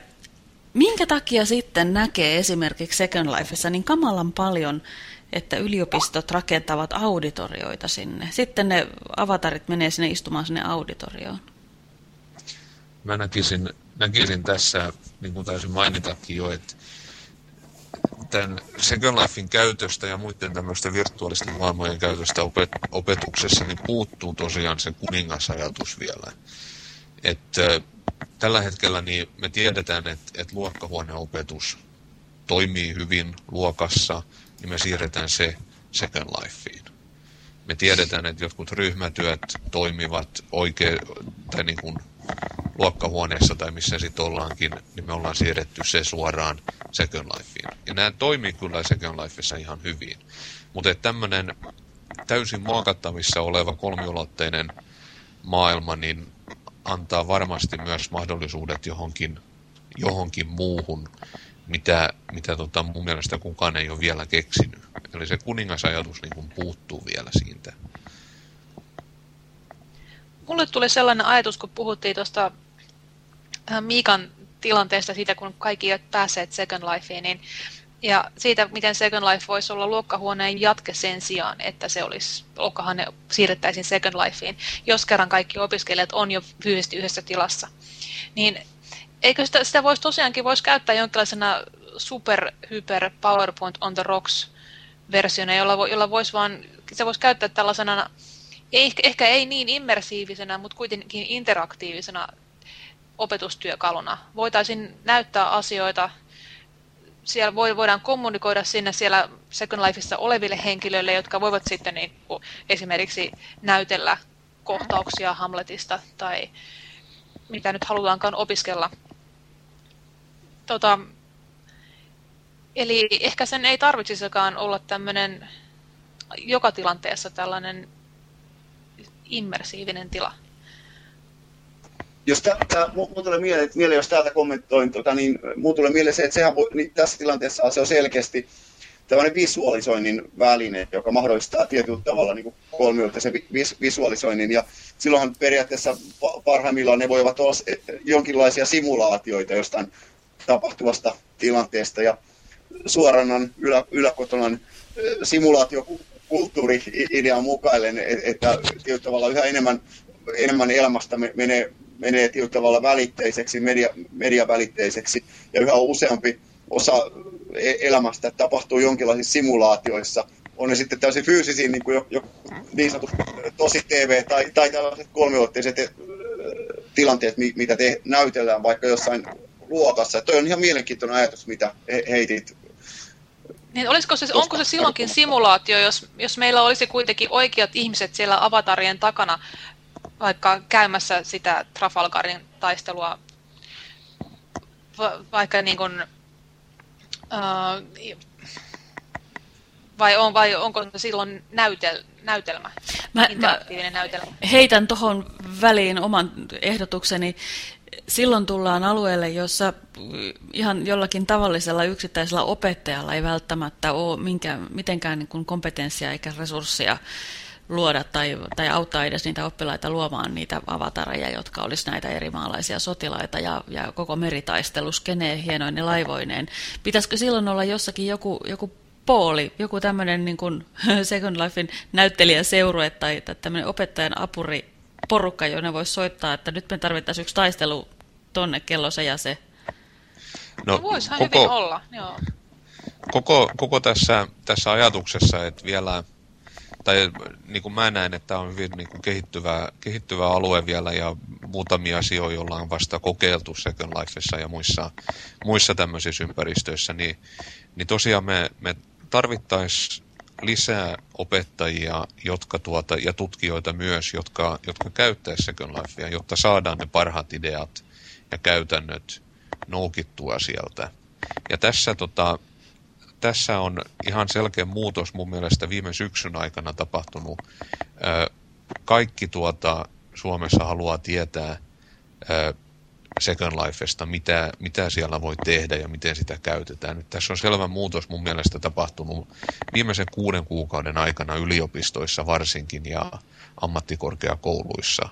Minkä takia sitten näkee esimerkiksi Second Lifeissa niin kamalan paljon että yliopistot rakentavat auditorioita sinne. Sitten ne avatarit menee sinne istumaan sinne auditorioon. Mä näkisin, näkisin tässä, niin kuin taisin mainitakin jo, että tämän Second Lifein käytöstä ja muiden tämmöisten virtuaalisten maailmojen käytöstä opet opetuksessa niin puuttuu tosiaan se kuningasajatus vielä. Että tällä hetkellä niin me tiedetään, että, että luokkahuoneopetus toimii hyvin luokassa – niin me siirretään se Second Lifeen. Me tiedetään, että jotkut ryhmätyöt toimivat oikein, tai niin kuin luokkahuoneessa tai missä sitten ollaankin, niin me ollaan siirretty se suoraan Second Lifeen. Ja nämä toimii kyllä Second Lifeissa ihan hyvin. Mutta tämmöinen täysin muokattavissa oleva kolmiulotteinen maailma, niin antaa varmasti myös mahdollisuudet johonkin, johonkin muuhun mitä, mitä tota, mun mielestä kukaan ei ole vielä keksinyt. Eli se kuningasajatus niin kuin puuttuu vielä siitä. Mulle tuli sellainen ajatus, kun puhuttiin tuosta äh, Miikan tilanteesta siitä, kun kaikki eivät päässeet Second Lifeen, niin ja siitä, miten Second Life voisi olla luokkahuoneen jatke sen sijaan, että se olisi, luokkahuone siirrettäisiin Second Lifeen, jos kerran kaikki opiskelijat on jo fyysisesti yhdessä tilassa. Niin eikö sitä, sitä voisi tosiaankin voisi käyttää jonkinlaisena super, hyper PowerPoint on the rocks versiona, jolla, jolla voisi vaan, se voisi käyttää tällaisena, ei, ehkä ei niin immersiivisenä, mutta kuitenkin interaktiivisena opetustyökaluna. Voitaisiin näyttää asioita, siellä voidaan kommunikoida sinne siellä Second Lifeissa oleville henkilöille, jotka voivat sitten niin kuin, esimerkiksi näytellä kohtauksia Hamletista tai mitä nyt halutaankaan opiskella Tota, eli ehkä sen ei tarvitsisikaan olla tämmöinen joka tilanteessa tällainen immersiivinen tila. Jos tää, mun tulee mieleen, mieleen, jos täältä kommentoin, tota, niin mun tulee mieleen se, että sehän voi, niin tässä tilanteessa se on selkeästi tämmöinen visualisoinnin väline, joka mahdollistaa tietyllä tavalla niin kolmiultaisen vis, visualisoinnin. Ja silloinhan periaatteessa parhaimmillaan ne voivat olla jonkinlaisia simulaatioita jostain tapahtuvasta tilanteesta ja suoranan ylä, yläkotonan simulaatiokulttuuri-idean mukaillen, että tietyllä tavalla yhä enemmän, enemmän elämästä menee, menee tietyllä tavalla välitteiseksi, media, mediavälitteiseksi ja yhä useampi osa e-, elämästä tapahtuu jonkinlaisissa simulaatioissa. On ne sitten täysin fyysisiä, niin kuin jo, jo niin sanotut tosi TV tai, tai tällaiset kolmiuotteiset tilanteet, mitä te näytellään vaikka jossain luokassa. Toi on ihan mielenkiintoinen ajatus, mitä heitit. Niin olisiko se, onko se silloinkin simulaatio, jos, jos meillä olisi kuitenkin oikeat ihmiset siellä avatarien takana, vaikka käymässä sitä Trafalgarin taistelua, va, vaikka niin kuin, uh, vai, on, vai onko se silloin näytel, näytelmä, mä, interaktiivinen mä näytelmä? Heitän tuohon väliin oman ehdotukseni silloin tullaan alueelle, jossa ihan jollakin tavallisella yksittäisellä opettajalla ei välttämättä ole minkä, mitenkään niin kuin kompetenssia eikä resursseja luoda tai, tai auttaa edes niitä oppilaita luomaan niitä avatareja, jotka olisi näitä eri maalaisia sotilaita ja, ja koko meritaistelu skenee hienoine laivoineen. Pitäisikö silloin olla jossakin joku, joku pooli, joku tämmöinen niin Second Lifein näyttelijäseurue tai tämmöinen opettajan apuri porukka, jonne voisi soittaa, että nyt me tarvittaisiin yksi taistelu tonne kello se ja se. No, no voisihan koko, hyvin olla, joo. Koko, koko tässä, tässä ajatuksessa, että vielä, tai niin kuin mä näen, että on hyvin niin kuin kehittyvä, kehittyvä alue vielä ja muutamia asioita, joilla on vasta kokeiltu Second Lifeissa ja muissa, muissa tämmöisissä ympäristöissä, niin, niin tosiaan me, me tarvittaisiin lisää opettajia jotka tuota, ja tutkijoita myös, jotka, jotka käyttäisi Second Lifea, jotta saadaan ne parhaat ideat ja käytännöt noukittua sieltä. Ja tässä, tota, tässä on ihan selkeä muutos mun mielestä viime syksyn aikana tapahtunut. Kaikki tuota Suomessa haluaa tietää Second Lifesta, mitä, mitä siellä voi tehdä ja miten sitä käytetään. Nyt tässä on selvä muutos mun mielestä tapahtunut viimeisen kuuden kuukauden aikana yliopistoissa varsinkin ja ammattikorkeakouluissa.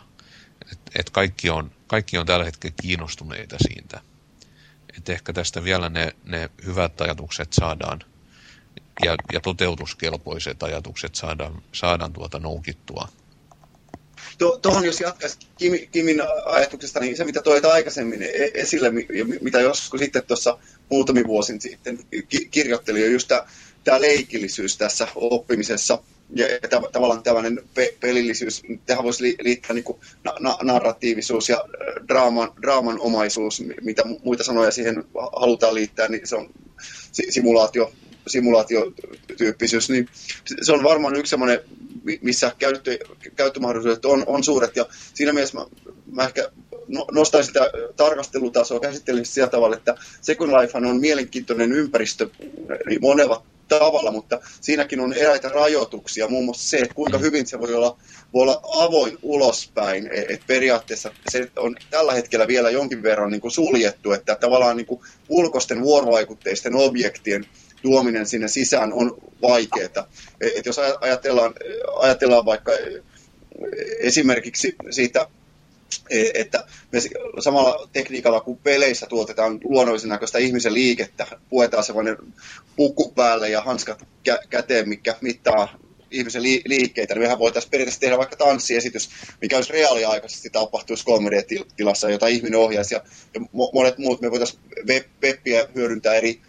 Et, et kaikki, on, kaikki on tällä hetkellä kiinnostuneita siitä. Et ehkä tästä vielä ne, ne hyvät ajatukset saadaan ja, ja toteutuskelpoiset ajatukset saadaan, saadaan tuota noukittua tuohon jos jatkaisi Kim, Kimin ajatuksesta, niin se mitä toit aikaisemmin e-, esille, mitä joskus sitten tuossa muutamia vuosin sitten kirjoitteli, on just tämä leikillisyys tässä oppimisessa. Ja tav- tavallaan tällainen pe- pelillisyys, tähän voisi liittää niin na- na- narratiivisuus ja draaman, draamanomaisuus, mitä muita sanoja siihen halutaan liittää, niin se on simulaatio, simulaatiotyyppisyys, niin se on varmaan yksi semmoinen missä käyttö, käyttömahdollisuudet on, on suuret. Ja siinä mielessä mä, mä ehkä no, nostaisin sitä tarkastelutasoa, käsittelisin sillä tavalla, että Second Life on mielenkiintoinen ympäristö monella tavalla, mutta siinäkin on eräitä rajoituksia, muun muassa se, että kuinka hyvin se voi olla, voi olla avoin ulospäin, e, että periaatteessa se on tällä hetkellä vielä jonkin verran niin kuin suljettu, että tavallaan niin kuin ulkoisten vuorovaikutteisten objektien tuominen sinne sisään on vaikeaa. Et jos ajatellaan, ajatellaan vaikka esimerkiksi siitä, e, että me samalla tekniikalla kuin peleissä tuotetaan luonnollisen näköistä ihmisen liikettä, puetaan sellainen pukku päälle ja hanskat kä- käteen, mikä mittaa ihmisen li- liikkeitä, niin mehän voitaisiin periaatteessa tehdä vaikka tanssiesitys, mikä olisi reaaliaikaisesti tapahtuisi 3D-tilassa, jota ihminen ohjaisi, ja, ja monet muut me voitaisiin webbiä hyödyntää eri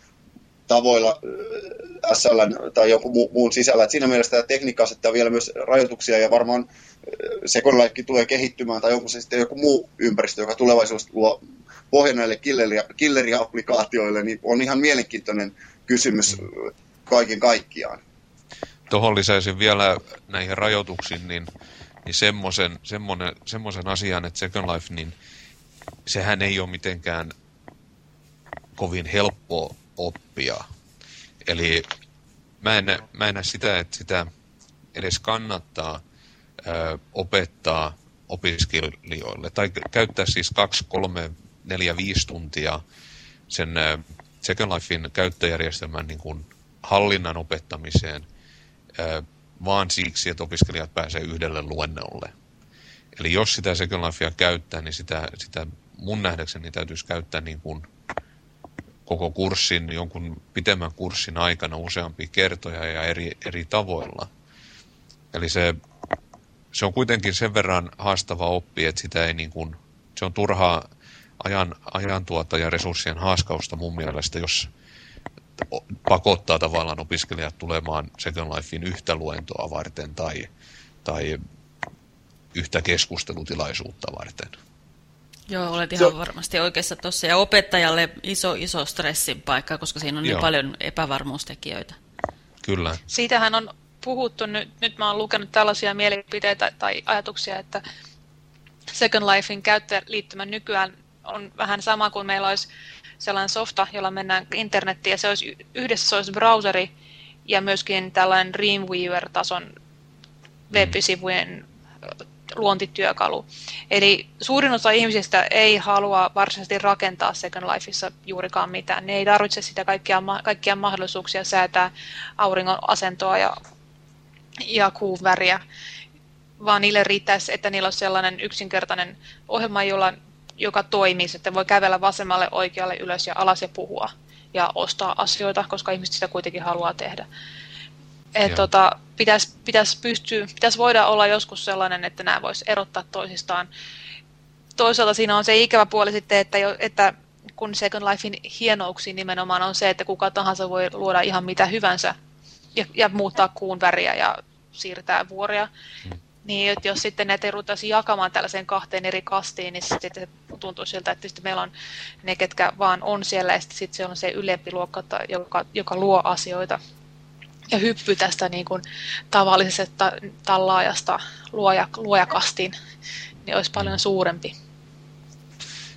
tavoilla äh, SL tai joku muu, muun sisällä. Et siinä mielessä tämä tekniikka asettaa vielä myös rajoituksia ja varmaan äh, Life tulee kehittymään tai onko se sitten joku muu ympäristö, joka tulevaisuudessa luo pohjan näille killeri-applikaatioille, niin on ihan mielenkiintoinen kysymys kaiken kaikkiaan. Tuohon lisäisin vielä näihin rajoituksiin, niin, niin semmoisen, semmoinen, semmoisen asian, että Second Life, niin sehän ei ole mitenkään kovin helppoa oppia. Eli mä en, mä en näe sitä, että sitä edes kannattaa ö, opettaa opiskelijoille. Tai käyttää siis kaksi, kolme, neljä, viisi tuntia sen Second Lifein käyttöjärjestelmän niin kuin hallinnan opettamiseen ö, vaan siksi, että opiskelijat pääsee yhdelle luennolle. Eli jos sitä Second Lifea käyttää, niin sitä, sitä mun nähdäkseni täytyisi käyttää niin kuin koko kurssin, jonkun pitemmän kurssin aikana useampia kertoja ja eri, eri tavoilla. Eli se, se on kuitenkin sen verran haastava oppi, että sitä ei niin kuin, se on turhaa ajan, ajan tuota ja resurssien haaskausta mun mielestä, jos pakottaa tavallaan opiskelijat tulemaan Second Lifein yhtä luentoa varten tai, tai yhtä keskustelutilaisuutta varten. Joo, olet ihan so, varmasti oikeassa tuossa. Ja opettajalle iso, iso stressin paikka, koska siinä on niin joo. niin paljon epävarmuustekijöitä. Kyllä. Siitähän on puhuttu, nyt, nyt mä oon lukenut tällaisia mielipiteitä tai ajatuksia, että Second Lifein käyttäjäliittymä nykyään on vähän sama kuin meillä olisi sellainen softa, jolla mennään internettiin, ja se olisi, yhdessä se olisi browseri ja myöskin tällainen Dreamweaver-tason mm. web-sivujen luontityökalu. Eli suurin osa ihmisistä ei halua varsinaisesti rakentaa Second Lifeissa juurikaan mitään. Ne ei tarvitse sitä kaikkia, kaikkia mahdollisuuksia säätää auringon asentoa ja, ja kuun väriä, vaan niille riittäisi, että niillä on sellainen yksinkertainen ohjelma, jolla, joka toimii, että voi kävellä vasemmalle, oikealle, ylös ja alas ja puhua ja ostaa asioita, koska ihmiset sitä kuitenkin haluaa tehdä. Et tota, pitäisi, pitäisi, pystyä, pitäisi voida olla joskus sellainen, että nämä voisi erottaa toisistaan. Toisaalta siinä on se ikävä puoli sitten, että, jo, että kun Second Lifein hienouksi nimenomaan on se, että kuka tahansa voi luoda ihan mitä hyvänsä ja, ja muuttaa kuun väriä ja siirtää vuoria. Hmm. Niin, että jos sitten näitä ruvettaisiin jakamaan tällaiseen kahteen eri kastiin, niin sitten tuntuu siltä, että meillä on ne, ketkä vaan on siellä, ja sitten se on se ylempi luokka, joka, joka luo asioita ja hyppy tästä niin kuin tavallisesta tallaajasta luoja, luojakastiin niin olisi paljon suurempi.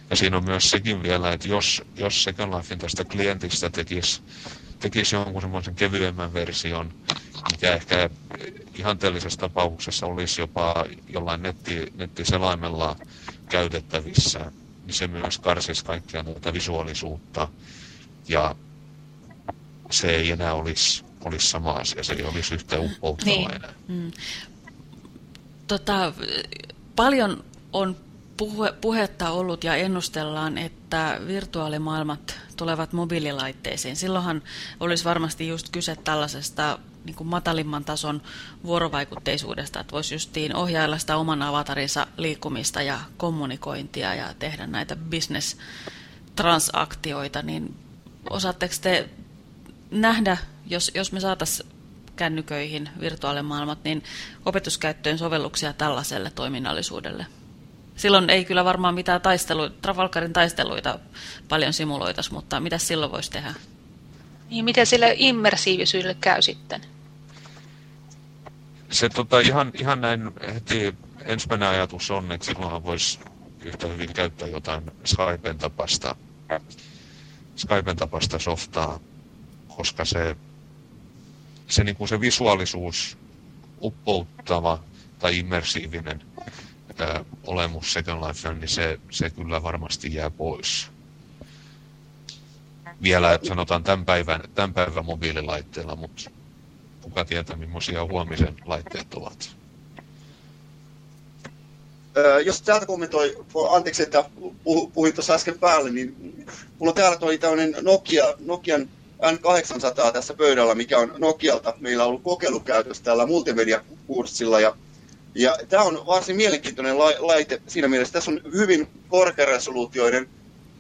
Ja siinä on myös sekin vielä, että jos, jos Second Lifein tästä klientista tekisi, tekisi jonkun semmoisen kevyemmän version, mikä ehkä ihanteellisessa tapauksessa olisi jopa jollain netti, nettiselaimella käytettävissä, niin se myös karsisi kaikkia tätä visuaalisuutta. Ja se ei enää olisi olisi sama asia, se ei olisi yhtä uppouttava niin. enää. Mm. Tota, paljon on puhe, puhetta ollut ja ennustellaan, että virtuaalimaailmat tulevat mobiililaitteisiin. Silloinhan olisi varmasti just kyse tällaisesta niin kuin matalimman tason vuorovaikutteisuudesta, että voisi justiin ohjailla sitä oman avatarinsa liikkumista ja kommunikointia ja tehdä näitä business-transaktioita, niin osaatteko te nähdä jos, jos me saataisiin kännyköihin virtuaalimaailmat, niin opetuskäyttöön sovelluksia tällaiselle toiminnallisuudelle. Silloin ei kyllä varmaan mitään taisteluita, Trafalgarin taisteluita paljon simuloitaisi, mutta mitä silloin voisi tehdä? Niin, miten sille immersiivisyydelle käy sitten? Se tota, ihan, ihan näin heti ensimmäinen ajatus on, että silloinhan voisi yhtä hyvin käyttää jotain Skypen tapasta, Skypen tapasta softaa, koska se se, niin kuin se visuaalisuus, uppouttava tai immersiivinen ää, olemus Second Life, niin se, se kyllä varmasti jää pois. Vielä sanotaan tämän päivän, tämän päivän mobiililaitteella, mutta kuka tietää, millaisia huomisen laitteet ovat. jos täältä kommentoi, anteeksi, että puhuin tuossa äsken päälle, niin mulla täällä toi tämmöinen Nokia, Nokian N800 tässä pöydällä, mikä on Nokialta. Meillä on ollut kokeilukäytössä tällä multimedia-kurssilla. Ja, ja tämä on varsin mielenkiintoinen laite siinä mielessä. Tässä on hyvin korkearesoluutioiden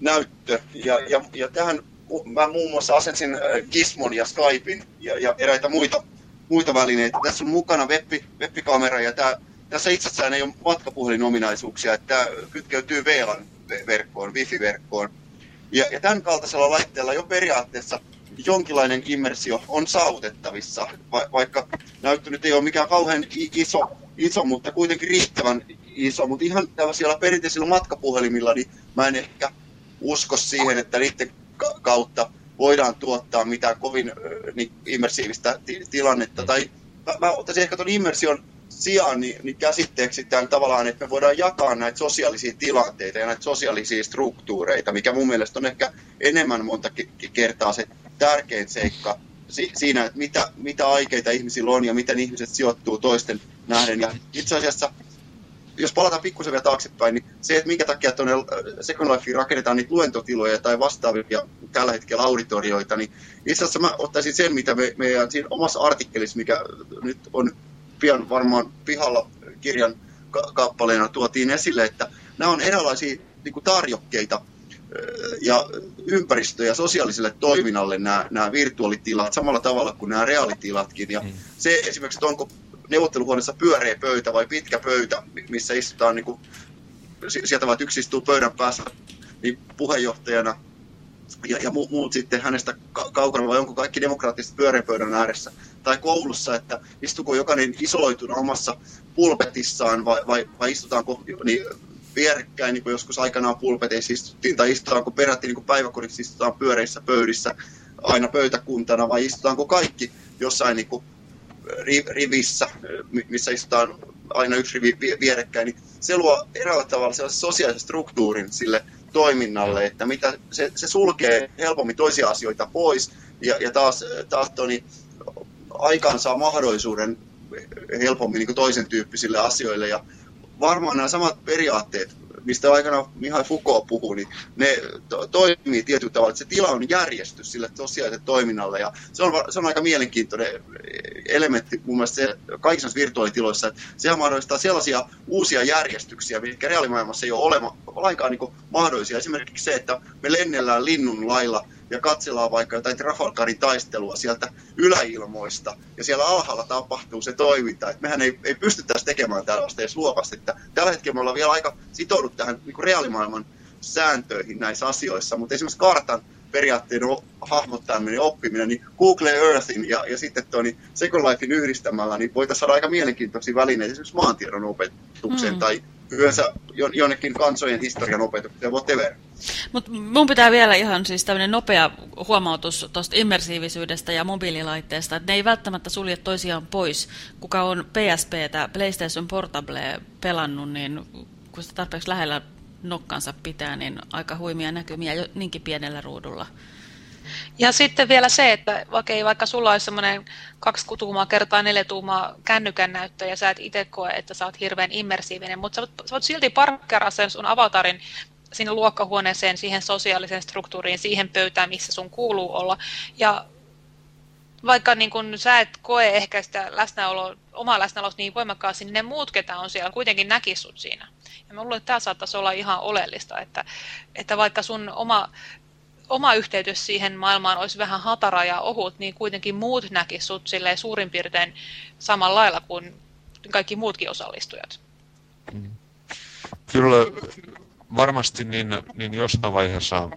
näyttö. Ja, ja, ja tähän mä muun muassa asensin äh, Gizmon ja Skypein ja, ja eräitä muita, muita välineitä. Tässä on mukana web, webbikamera ja tämä, tässä itsessään ei ole matkapuhelinominaisuuksia, että tämä kytkeytyy VLAN-verkkoon, Wi-Fi-verkkoon. Ja, ja tämän kaltaisella laitteella jo periaatteessa jonkinlainen immersio on saavutettavissa, va- vaikka näyttö nyt ei ole mikään kauhean iso, iso, mutta kuitenkin riittävän iso. Mutta ihan tällaisilla perinteisillä matkapuhelimilla, niin mä en ehkä usko siihen, että niiden kautta voidaan tuottaa mitään kovin niin immersiivistä tilannetta. Tai mä, mä ottaisin ehkä tuon immersion sijaan niin, niin käsitteeksi tämän tavallaan, että me voidaan jakaa näitä sosiaalisia tilanteita ja näitä sosiaalisia struktuureita, mikä mun mielestä on ehkä enemmän monta kertaa se tärkein seikka siinä, että mitä, mitä aikeita ihmisillä on ja miten ihmiset sijoittuu toisten nähden. Ja itse asiassa, jos palataan pikkusen vielä taaksepäin, niin se, että minkä takia tuonne äh, Second Lifeen rakennetaan niitä luentotiloja tai vastaavia tällä hetkellä auditorioita, niin itse asiassa mä ottaisin sen, mitä me, meidän siinä omassa artikkelissa, mikä nyt on pian varmaan pihalla kirjan kappaleena tuotiin esille, että nämä on erilaisia niin tarjokkeita ja ympäristöjä sosiaaliselle toiminnalle nämä, nämä virtuaalitilat samalla tavalla kuin nämä reaalitilatkin. Ja mm. se esimerkiksi, että onko neuvotteluhuoneessa pyöreä pöytä vai pitkä pöytä, missä istutaan, niin kuin, sieltä vaan yksi istuu pöydän päässä niin puheenjohtajana ja, ja muut, muut sitten hänestä kaukana, vai onko kaikki demokraattiset pyöreän pöydän ääressä. Tai koulussa, että istuuko jokainen isoloituna omassa pulpetissaan vai, vai, vai istutaanko niin vierekkäin, niin kuin joskus aikanaan pulpeteissa istuttiin, tai istutaanko peräti niin päiväkodissa istutaan pyöreissä pöydissä aina pöytäkuntana, vai istutaanko kaikki jossain niin kuin rivissä, missä istutaan aina yksi rivi vierekkäin, niin se luo eräällä tavalla sellaisen sosiaalisen struktuurin sille toiminnalle, että mitä, se, se sulkee helpommin toisia asioita pois ja, ja taas, taas toni, aikaan saa mahdollisuuden helpommin niin toisen tyyppisille asioille ja varmaan nämä samat periaatteet mistä aikana Mihai Foucault puhuu, niin ne to- toimii tietyllä tavalla, että se tila on järjestys sille tosiaaliselle toiminnalle, ja se on, se on aika mielenkiintoinen elementti mun mielestä se, kaikissa virtuaalitiloissa, että sehän mahdollistaa sellaisia uusia järjestyksiä, mitkä reaalimaailmassa ei ole olema, lainkaan niin mahdollisia. Esimerkiksi se, että me lennellään linnun lailla ja katsellaan vaikka jotain Trafalgarin taistelua sieltä yläilmoista, ja siellä alhaalla tapahtuu se toiminta. että mehän ei, ei pystyttäisi tekemään tällaista edes luovasti. Että tällä hetkellä me ollaan vielä aika sitoudut tähän niin reaalimaailman sääntöihin näissä asioissa, mutta esimerkiksi kartan periaatteiden hahmottaminen ja oppiminen, niin Google Earthin ja, ja sitten tuo niin Second Lifein yhdistämällä, niin voitaisiin saada aika mielenkiintoisia välineitä esimerkiksi maantiedon opetukseen mm. tai yleensä jonnekin kansojen historian opetukseen, whatever. Mutta mun pitää vielä ihan siis tämmöinen nopea huomautus tuosta immersiivisyydestä ja mobiililaitteesta, että ne ei välttämättä sulje toisiaan pois. Kuka on PSPtä, PlayStation Portable pelannut, niin kun sitä tarpeeksi lähellä nokkansa pitää, niin aika huimia näkymiä jo niinkin pienellä ruudulla. Ja sitten vielä se, että okei, vaikka sulla olisi semmoinen kaksi tuumaa kertaa neljä tuumaa kännykän näyttö ja sä et itse koe, että sä oot hirveän immersiivinen, mutta sä voit, sä voit silti parkkeraa sen sun avatarin sinne luokkahuoneeseen, siihen sosiaaliseen struktuuriin, siihen pöytään, missä sun kuuluu olla. Ja vaikka niin kun sä et koe ehkä sitä läsnäoloa, omaa läsnäoloa niin voimakkaasti, niin ne muut, ketä on siellä, kuitenkin näkisut siinä. Ja mä luulen, että tämä saattaisi olla ihan oleellista, että, että vaikka sun oma, oma yhteytys siihen maailmaan olisi vähän hatara ja ohut, niin kuitenkin muut näkisut suurin piirtein samalla lailla kuin kaikki muutkin osallistujat. Mm. Kyllä varmasti niin, niin jossain vaiheessa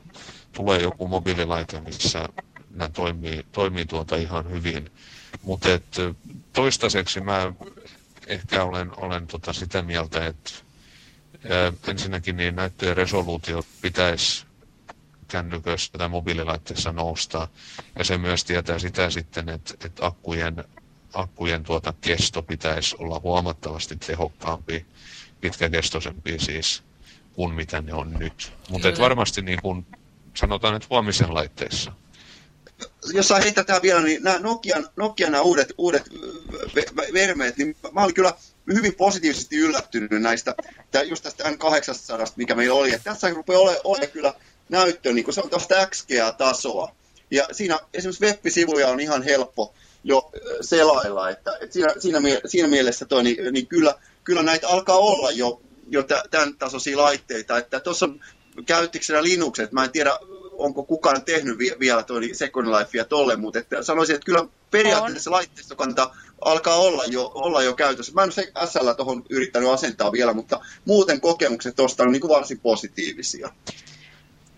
tulee joku mobiililaite, missä nämä toimii, toimii tuota ihan hyvin. Mutta toistaiseksi mä ehkä olen, olen tota sitä mieltä, että ensinnäkin niin näyttöjen resoluutio pitäisi kännykössä tai mobiililaitteessa nousta. Ja se myös tietää sitä sitten, että, että akkujen, akkujen tuota kesto pitäisi olla huomattavasti tehokkaampi, pitkäkestoisempi siis kuin mitä ne on nyt. Mutta varmasti niin kuin sanotaan, että huomisen laitteissa jos saa heittää tähän vielä, niin nämä Nokian, Nokian nämä uudet, uudet vermeet, niin mä olin kyllä hyvin positiivisesti yllättynyt näistä, just tästä N800, mikä meillä oli. Että tässä rupeaa olemaan ole kyllä näyttö, niin se on tästä XGA-tasoa. Ja siinä esimerkiksi web-sivuja on ihan helppo jo selailla, että, että siinä, siinä, siinä mielessä toi, niin, niin kyllä, kyllä näitä alkaa olla jo, jo tämän tasoisia laitteita. Että tuossa käyttikö siellä Linuxet, mä en tiedä onko kukaan tehnyt vielä tuo Second Lifea tolle, mutta että sanoisin, että kyllä periaatteessa on. laitteisto kantaa alkaa olla jo, olla jo käytössä. Mä en ole SL tuohon yrittänyt asentaa vielä, mutta muuten kokemukset tuosta on niin kuin varsin positiivisia.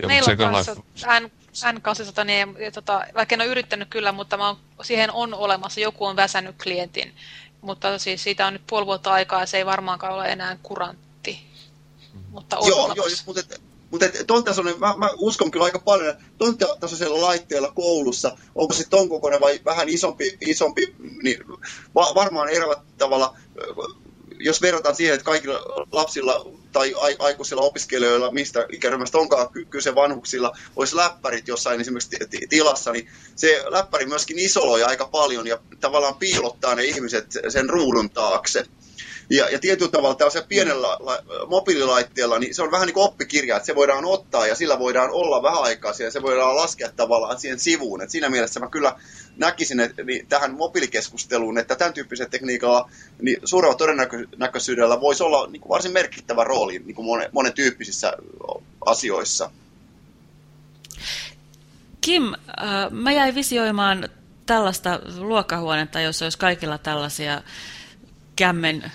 Ja, Meillä on kanssa N, N800, niin, ja, tota, vaikka en ole yrittänyt kyllä, mutta mä oon, siihen on olemassa, joku on väsännyt klientin, mutta siis siitä on nyt puoli vuotta aikaa ja se ei varmaankaan ole enää kurantti. Mutta on joo, joo, mutta mutta ton tasoinen, mä, mä, uskon kyllä aika paljon, että ton tasoisella laitteella koulussa, onko se ton kokoinen vai vähän isompi, isompi niin va, varmaan erällä tavalla, jos verrataan siihen, että kaikilla lapsilla tai aikuisilla opiskelijoilla, mistä ikäryhmästä onkaan kyse vanhuksilla, olisi läppärit jossain esimerkiksi tilassa, niin se läppäri myöskin isoloi aika paljon ja tavallaan piilottaa ne ihmiset sen ruudun taakse. Ja, ja tietyllä tavalla tällaisella pienellä la, mobiililaitteella, niin se on vähän niin kuin oppikirja, että se voidaan ottaa ja sillä voidaan olla vähän aikaa ja se voidaan laskea tavallaan siihen sivuun. Et siinä mielessä mä kyllä näkisin että, niin tähän mobiilikeskusteluun, että tämän tyyppisellä tekniikalla niin suurella todennäköisyydellä voisi olla niin kuin varsin merkittävä rooli niin kuin monen, monen tyyppisissä asioissa. Kim, äh, mä jäin visioimaan tällaista luokkahuonetta, jossa olisi kaikilla tällaisia kämmen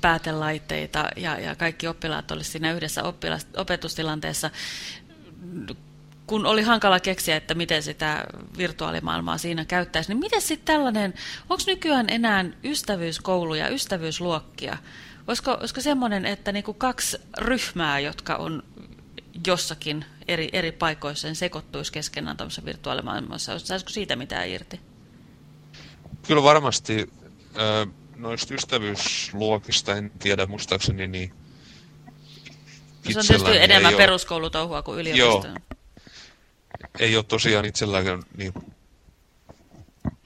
päätelaitteita ja, ja kaikki oppilaat olisivat siinä yhdessä oppilas, opetustilanteessa, kun oli hankala keksiä, että miten sitä virtuaalimaailmaa siinä käyttäisi, niin miten sitten tällainen, onko nykyään enää ystävyyskouluja, ystävyysluokkia? Olisiko, olisiko semmoinen, että niinku kaksi ryhmää, jotka on jossakin eri, eri paikoissa, niin sekoittuisi keskenään tämmöisessä virtuaalimaailmassa? Saisiko siitä mitään irti? Kyllä varmasti noista ystävyysluokista en tiedä, muistaakseni niin no se on tietysti enemmän ole... peruskoulutouhua kuin yliopisto. Joo. Ei ole tosiaan itsellään niin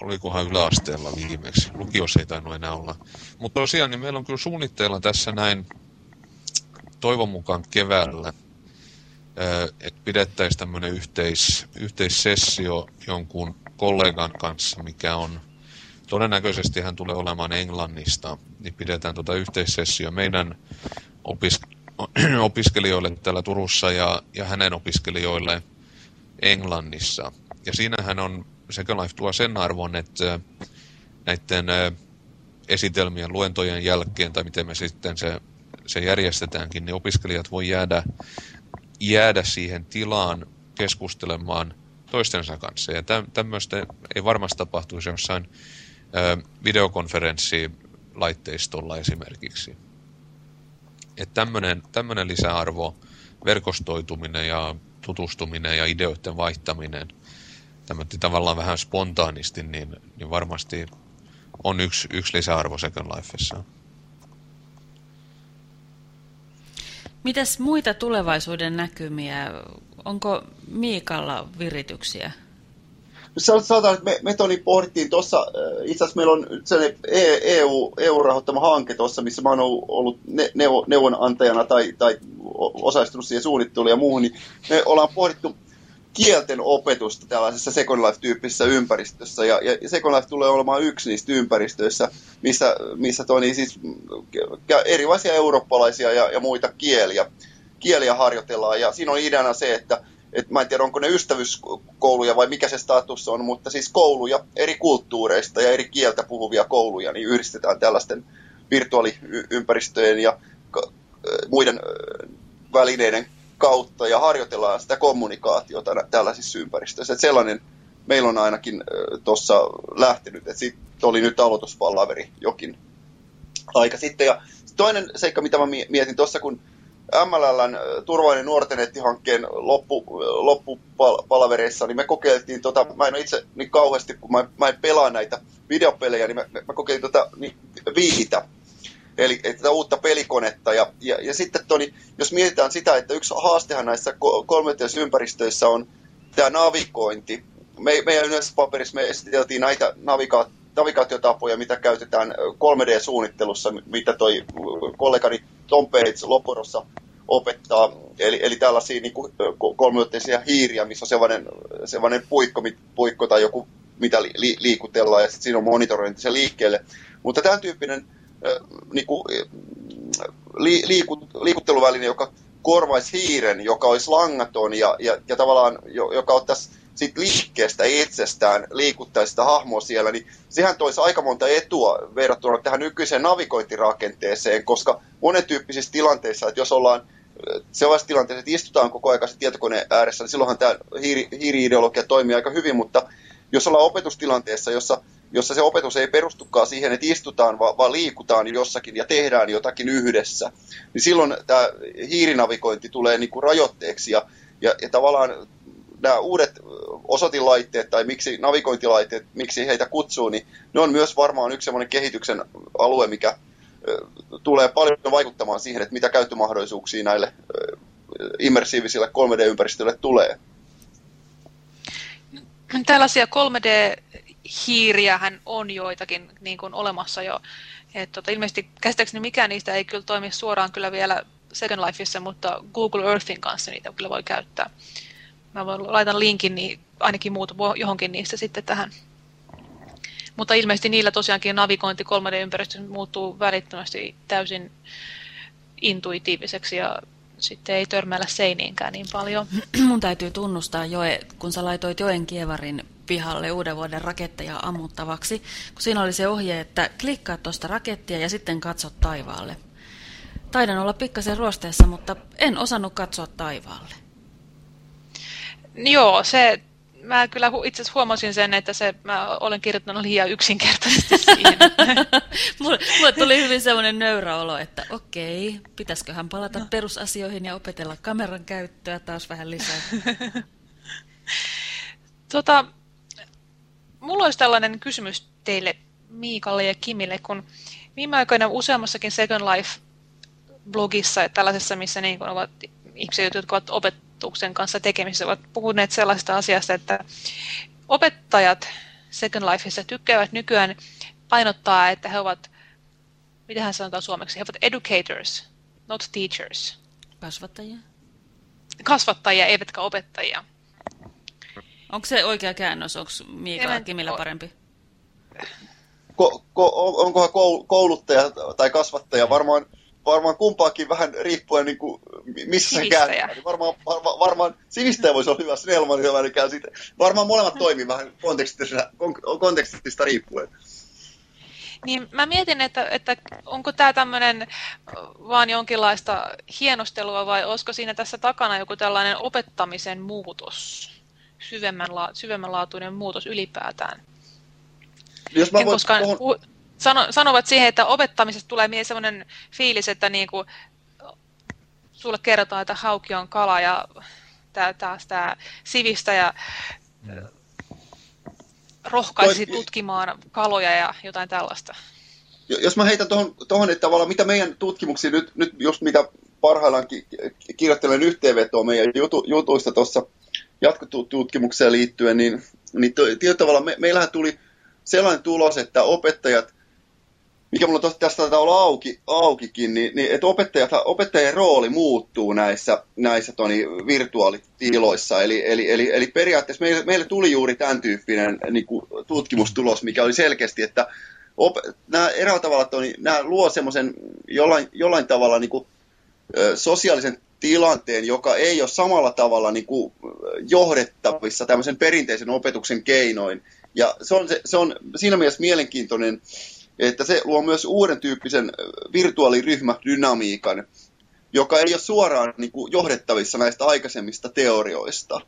olikohan yläasteella viimeksi. Lukiossa ei tainnut enää olla. Mutta tosiaan niin meillä on kyllä suunnitteilla tässä näin toivon mukaan keväällä, että pidettäisiin tämmöinen yhteis, yhteissessio jonkun kollegan kanssa, mikä on todennäköisesti hän tulee olemaan Englannista, niin pidetään tuota yhteissessio meidän opis, opiskelijoille täällä Turussa ja, ja hänen opiskelijoille Englannissa. Ja siinähän on Second Life tuo sen arvon, että näiden esitelmien luentojen jälkeen, tai miten me sitten se, se järjestetäänkin, niin opiskelijat voi jäädä, jäädä siihen tilaan keskustelemaan toistensa kanssa. Ja tämmöistä ei varmasti tapahtuisi jossain videokonferenssilaitteistolla esimerkiksi. Että tämmöinen, lisäarvo, verkostoituminen ja tutustuminen ja ideoiden vaihtaminen, tämmöinen tavallaan vähän spontaanisti, niin, niin varmasti on yksi, yksi lisäarvo Second Lifeissa. Mitäs muita tulevaisuuden näkymiä? Onko Miikalla virityksiä? Sanotaan, että me, me Toni pohdittiin tuossa, äh, itse asiassa meillä on sellainen EU, e EU-rahoittama hanke tuossa, missä mä oon ollut ne, neuvo, neuvonantajana tai, tai osallistunut siihen suunnitteluun ja muuhun, niin me ollaan pohdittu kielten opetusta tällaisessa Second Life-tyyppisessä ympäristössä. Ja, ja Second Life tulee olemaan yksi niistä ympäristöissä, missä, missä toi, niin siis erilaisia eurooppalaisia ja, ja muita kieliä, kieliä harjoitellaan. Ja siinä on ideana se, että et mä en tiedä onko ne ystävyyskouluja vai mikä se status on, mutta siis kouluja eri kulttuureista ja eri kieltä puhuvia kouluja, niin yhdistetään tällaisten virtuaaliympäristöjen ja muiden välineiden kautta ja harjoitellaan sitä kommunikaatiota tällaisissa ympäristöissä. Et sellainen meillä on ainakin tuossa lähtenyt, että siitä oli nyt aloituspalaveri jokin aika sitten. Ja toinen seikka, mitä mä mietin tuossa, kun MLLn turvallinen nuorten nettihankkeen loppu, loppupalavereissa, niin me kokeiltiin, tota, mä en itse niin kauheasti, kun mä, mä en pelaa näitä videopelejä, niin mä, mä kokeilin tota, niin viihitä, eli tätä uutta pelikonetta. Ja, ja, ja sitten toni, jos mietitään sitä, että yksi haastehan näissä ympäristöissä on tämä navigointi. Me, meidän yhdessä paperissa me esiteltiin näitä naviga- navigaatiotapoja, mitä käytetään 3D-suunnittelussa, mitä toi kollegani Tom Pates Loporossa opettaa. Eli, eli tällaisia niin kolmiotteisia hiiriä, missä on sellainen, sellainen puikko, puikko tai joku, mitä li, liikutellaan, ja sitten siinä on monitorointi se liikkeelle. Mutta tämän tyyppinen niin kuin, li, liiku, liikutteluväline, joka korvaisi hiiren, joka olisi langaton ja, ja, ja tavallaan, joka ottaisi siitä liikkeestä itsestään liikuttaisi sitä hahmoa siellä, niin sehän toisi aika monta etua verrattuna tähän nykyiseen navigointirakenteeseen, koska monen tyyppisissä tilanteissa, että jos ollaan sellaisessa tilanteessa, että istutaan koko ajan tietokoneen ääressä, niin silloinhan tämä hiiri, hiiri-ideologia toimii aika hyvin, mutta jos ollaan opetustilanteessa, jossa, jossa se opetus ei perustukaan siihen, että istutaan, vaan, vaan liikutaan jossakin ja tehdään jotakin yhdessä, niin silloin tämä hiirinavigointi tulee niin kuin rajoitteeksi ja, ja, ja tavallaan nämä uudet osoitilaitteet tai miksi navigointilaitteet, miksi heitä kutsuu, niin ne on myös varmaan yksi sellainen kehityksen alue, mikä tulee paljon vaikuttamaan siihen, että mitä käyttömahdollisuuksia näille immersiivisille 3D-ympäristöille tulee. Tällaisia 3D-hiiriähän on joitakin niin kuin olemassa jo. Et tota, ilmeisesti käsittääkseni mikään niistä ei kyllä toimi suoraan kyllä vielä Second Lifeissa, mutta Google Earthin kanssa niitä kyllä voi käyttää. Mä voin, laitan linkin niin ainakin muuta johonkin niistä sitten tähän. Mutta ilmeisesti niillä tosiaankin navigointi 3D-ympäristössä muuttuu välittömästi täysin intuitiiviseksi ja sitten ei törmäillä seiniinkään niin paljon. Mun täytyy tunnustaa, Joe, kun sä laitoit Joen kievarin pihalle uuden vuoden raketteja ammuttavaksi, kun siinä oli se ohje, että klikkaa tuosta rakettia ja sitten katso taivaalle. Taidan olla pikkasen ruosteessa, mutta en osannut katsoa taivaalle. Joo, se, mä kyllä itse asiassa huomasin sen, että se, mä olen kirjoittanut liian yksinkertaisesti siihen. mulle, mulle tuli hyvin semmoinen nöyrä olo, että okei, pitäisiköhän palata no. perusasioihin ja opetella kameran käyttöä taas vähän lisää. tota, mulla olisi tällainen kysymys teille Miikalle ja Kimille, kun viime aikoina useammassakin Second Life-blogissa, tällaisessa, missä niin ovat ihmiset, jotka ovat opetuksen kanssa tekemisissä, ovat puhuneet sellaista asiasta, että opettajat Second Lifeissa tykkäävät nykyään painottaa, että he ovat, mitä hän sanotaan suomeksi, he ovat educators, not teachers. Kasvattajia? Kasvattajia, eivätkä opettajia. Onko se oikea käännös? Onko Miika Kimillä parempi? Ko, ko, onkohan kouluttaja tai kasvattaja? Varmaan, varmaan kumpaakin vähän riippuen niin kuin, missä se kääntää. Niin varmaan, varmaan, varmaan sivistäjä voisi olla hyvä, Snellman hyvä, niin sitten. Varmaan molemmat toimii vähän kontekstista, kontekstista riippuen. Niin mä mietin, että, että onko tämä tämmöinen vaan jonkinlaista hienostelua vai olisiko siinä tässä takana joku tällainen opettamisen muutos, syvemmänla, syvemmänlaatuinen muutos ylipäätään. Jos mä voin, koska tuohon... sano, sanovat siihen, että opettamisesta tulee mieleen sellainen fiilis, että niinku, sulle kerrotaan, että hauki on kala ja taas tämä sivistäjä mm rohkaisi tutkimaan kaloja ja jotain tällaista. Jos mä heitän tuohon, tohon, että tavallaan mitä meidän tutkimuksiin nyt, nyt just mitä parhaillaan ki, kirjoittelen yhteenvetoa meidän jutu, jutuista tuossa jatkotutkimukseen liittyen, niin, niin tietyllä tavalla me, meillähän tuli sellainen tulos, että opettajat mikä mulla tosta, tästä taitaa olla auki, aukikin, niin, niin että opettajat, opettajien rooli muuttuu näissä, näissä toni, virtuaalitiloissa. Eli, eli, eli, eli periaatteessa meille, meille tuli juuri tämän tyyppinen niin kuin, tutkimustulos, mikä oli selkeästi, että op, nämä eräällä tavalla toni, nämä luo semmoisen jollain, jollain tavalla niin kuin, sosiaalisen tilanteen, joka ei ole samalla tavalla niin kuin, johdettavissa tämmöisen perinteisen opetuksen keinoin. Ja se on, se, se on siinä mielessä mielenkiintoinen että se luo myös uuden tyyppisen virtuaaliryhmädynamiikan, joka ei ole suoraan niin kuin, johdettavissa näistä aikaisemmista teorioista.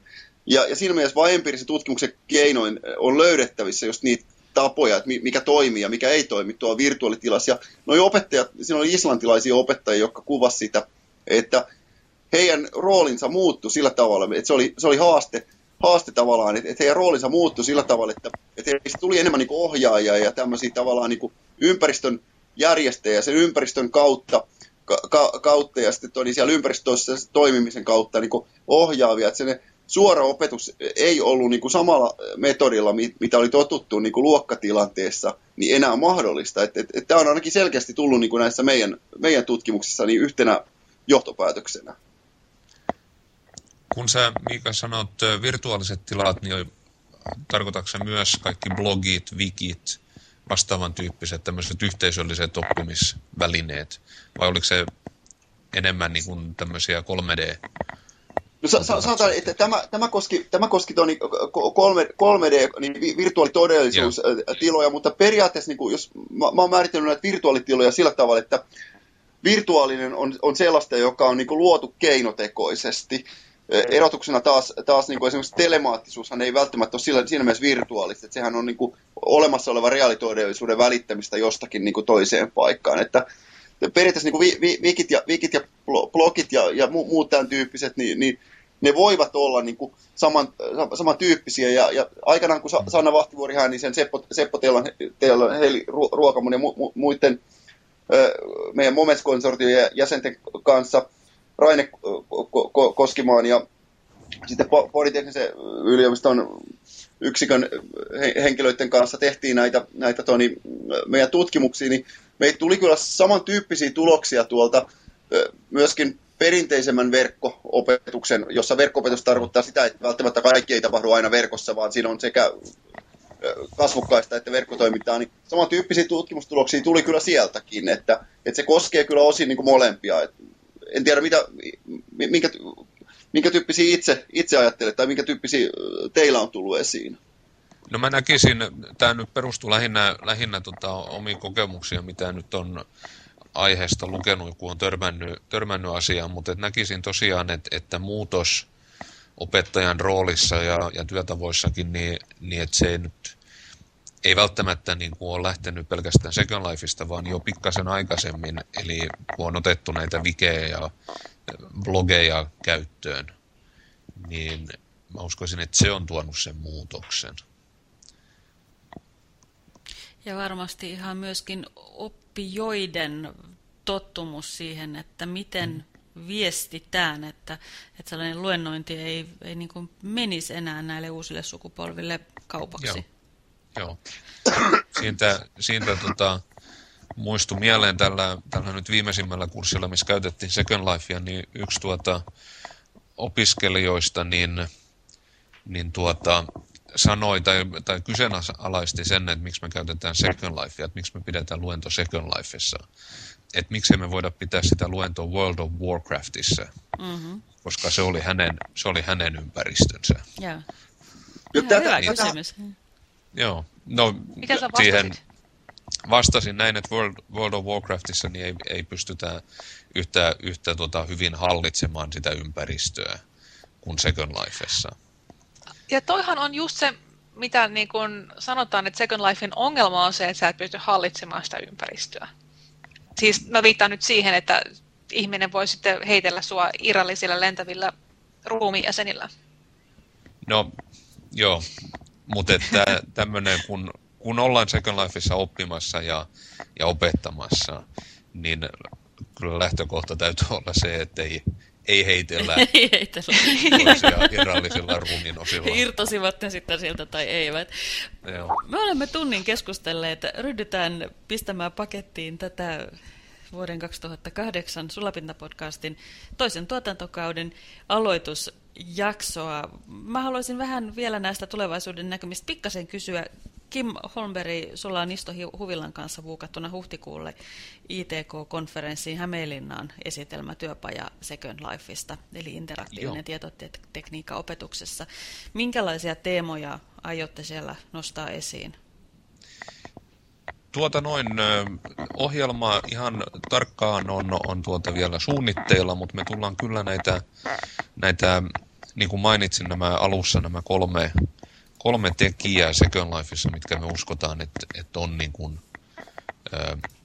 Ja, ja siinä mielessä vain empiirisen tutkimuksen keinoin on löydettävissä just niitä tapoja, että mikä toimii ja mikä ei toimi tuolla virtuaalitilassa. Ja noi opettajat, siinä oli islantilaisia opettajia, jotka kuvasivat sitä, että heidän roolinsa muuttui sillä tavalla, että se oli, se oli haaste haaste tavallaan, että, että heidän roolinsa muuttui sillä tavalla, että, että heistä tuli enemmän niin ohjaajia ja tämmöisiä tavallaan niin ympäristön järjestäjä sen ympäristön kautta, ka, kautta ja sitten tuli siellä ympäristössä toimimisen kautta niin ohjaavia, että se suora opetus ei ollut niin samalla metodilla, mitä oli totuttu niin luokkatilanteessa, niin enää mahdollista. Että, että, että tämä on ainakin selkeästi tullut niin näissä meidän, meidän tutkimuksissa niin yhtenä johtopäätöksenä. Kun sä, Miika, sanot virtuaaliset tilat, niin tarkoitatko myös kaikki blogit, wikit, vastaavan tyyppiset tämmöiset yhteisölliset oppimisvälineet? Vai oliko se enemmän niin kuin tämmöisiä 3D No sanotaan, että tämä, tämä koski, tämä koski toni 3, 3D, niin virtuaalitodellisuustiloja, mutta periaatteessa, niin kuin, jos mä, mä oon määritellyt näitä virtuaalitiloja sillä tavalla, että virtuaalinen on, on sellaista, joka on niin kuin, luotu keinotekoisesti erotuksena taas, taas niin kuin esimerkiksi telemaattisuushan ei välttämättä ole sillä, siinä mielessä virtuaalista, että sehän on niin kuin olemassa oleva reaalitodellisuuden välittämistä jostakin niin kuin toiseen paikkaan. Että periaatteessa niin kuin wikit ja, wikit ja blogit ja, ja muut tämän tyyppiset, niin, niin ne voivat olla niin kuin saman, samantyyppisiä. Ja, ja aikanaan, kun Sanna Vahtivuori hän, niin sen Seppo, Seppo Teelan, Teelan Heli Ruokamon ja mu, mu, muiden meidän Moments-konsortion jäsenten kanssa – Raine Koskimaan ja sitten Politeknisen yliopiston yksikön henkilöiden kanssa tehtiin näitä, näitä toni, meidän tutkimuksia, niin meitä tuli kyllä samantyyppisiä tuloksia tuolta myöskin perinteisemmän verkko-opetuksen, jossa verkko-opetus tarkoittaa sitä, että välttämättä kaikki ei tapahdu aina verkossa, vaan siinä on sekä kasvukkaista että verkkotoimintaa, niin samantyyppisiä tutkimustuloksia tuli kyllä sieltäkin, että, että se koskee kyllä osin niin kuin molempia. Että en tiedä, mitä, minkä, minkä tyyppisiä itse, itse ajattelet tai minkä tyyppisiä teillä on tullut esiin? No mä näkisin, tämä nyt perustuu lähinnä, lähinnä tota, omiin kokemuksia, mitä nyt on aiheesta lukenut, kun on törmännyt, törmännyt asiaan, mutta et näkisin tosiaan, että, että muutos opettajan roolissa ja, ja työtavoissakin, niin, niin että se ei nyt ei välttämättä niin kuin ole lähtenyt pelkästään Second Lifeista, vaan jo pikkasen aikaisemmin, eli kun on otettu näitä vikejä ja blogeja käyttöön, niin mä uskoisin, että se on tuonut sen muutoksen. Ja varmasti ihan myöskin op oppijoiden tottumus siihen, että miten viestitään, että, että sellainen luennointi ei, ei niin kuin menisi enää näille uusille sukupolville kaupaksi. Joo. Joo. Siitä, siitä tota, muistui mieleen tällä, tällä nyt viimeisimmällä kurssilla, missä käytettiin Second Lifea, niin yksi tuota, opiskelijoista niin, niin tuota, sanoi tai, tai kyseenalaisti sen, että miksi me käytetään Second Lifea, että miksi me pidetään luento Second Lifeissa. Että miksi me voida pitää sitä luentoa World of Warcraftissa, mm-hmm. koska se oli hänen, se oli hänen ympäristönsä. Yeah. Hyvä kysymys. Joo, no Mikä sä siihen vastasin näin, että World, World of Warcraftissa niin ei, ei pystytä yhtä, yhtä tota, hyvin hallitsemaan sitä ympäristöä kuin Second Lifeissa. Ja toihan on just se, mitä niin kun sanotaan, että Second Lifein ongelma on se, että sä et pysty hallitsemaan sitä ympäristöä. Siis mä viittaan nyt siihen, että ihminen voi sitten heitellä sua irrallisilla lentävillä ruumiijäsenillä. No, joo. Mutta tämmöinen, kun, kun ollaan Second Lifeissa oppimassa ja, ja opettamassa, niin kyllä lähtökohta täytyy olla se, että ei, ei heitellä, ei heitellä. irrallisilla ruumiin osilla. Irtosivat ne sitten sieltä tai eivät. Joo. Me olemme tunnin keskustelleet, ryhdytään pistämään pakettiin tätä vuoden 2008 Sulapinta-podcastin toisen tuotantokauden aloitusjaksoa. Mä haluaisin vähän vielä näistä tulevaisuuden näkymistä pikkasen kysyä. Kim Holmberg, sulla on Isto Huvilan kanssa vuokattuna huhtikuulle ITK-konferenssiin Hämeenlinnaan esitelmätyöpaja Second Lifeista, eli interaktiivinen Joo. tietotekniikka opetuksessa. Minkälaisia teemoja aiotte siellä nostaa esiin? Tuota noin, ohjelma ihan tarkkaan on, on tuota vielä suunnitteilla, mutta me tullaan kyllä näitä, näitä niin kuin mainitsin nämä alussa nämä kolme, kolme tekijää Second Lifeissa, mitkä me uskotaan, että, että on niin kuin,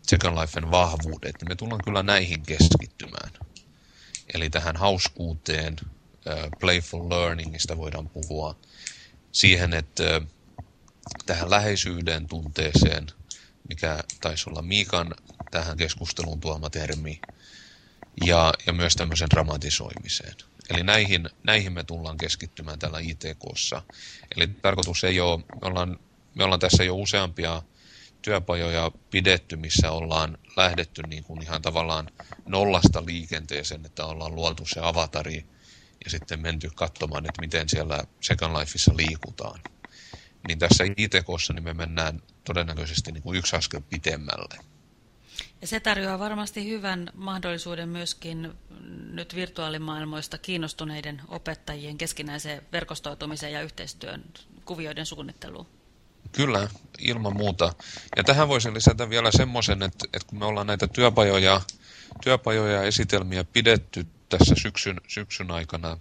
Second Lifein vahvuudet, me tullaan kyllä näihin keskittymään. Eli tähän hauskuuteen, playful learningista voidaan puhua, siihen, että äh, tähän läheisyyden tunteeseen, mikä taisi olla Miikan tähän keskusteluun tuoma termi, ja, ja myös tämmöisen dramatisoimiseen. Eli näihin, näihin me tullaan keskittymään tällä ITKssa. Eli tarkoitus ei ole, me ollaan, me ollaan tässä jo useampia työpajoja pidetty, missä ollaan lähdetty niin kuin ihan tavallaan nollasta liikenteeseen, että ollaan luotu se avatari ja sitten menty katsomaan, että miten siellä Second Lifeissa liikutaan. Niin tässä ITKssa niin me mennään todennäköisesti niin kuin yksi askel pitemmälle. Ja se tarjoaa varmasti hyvän mahdollisuuden myöskin nyt virtuaalimaailmoista kiinnostuneiden opettajien keskinäiseen verkostoitumiseen ja yhteistyön kuvioiden suunnitteluun. Kyllä, ilman muuta. Ja tähän voisin lisätä vielä semmoisen, että, että kun me ollaan näitä työpajoja, työpajoja ja esitelmiä pidetty tässä syksyn, syksyn aikana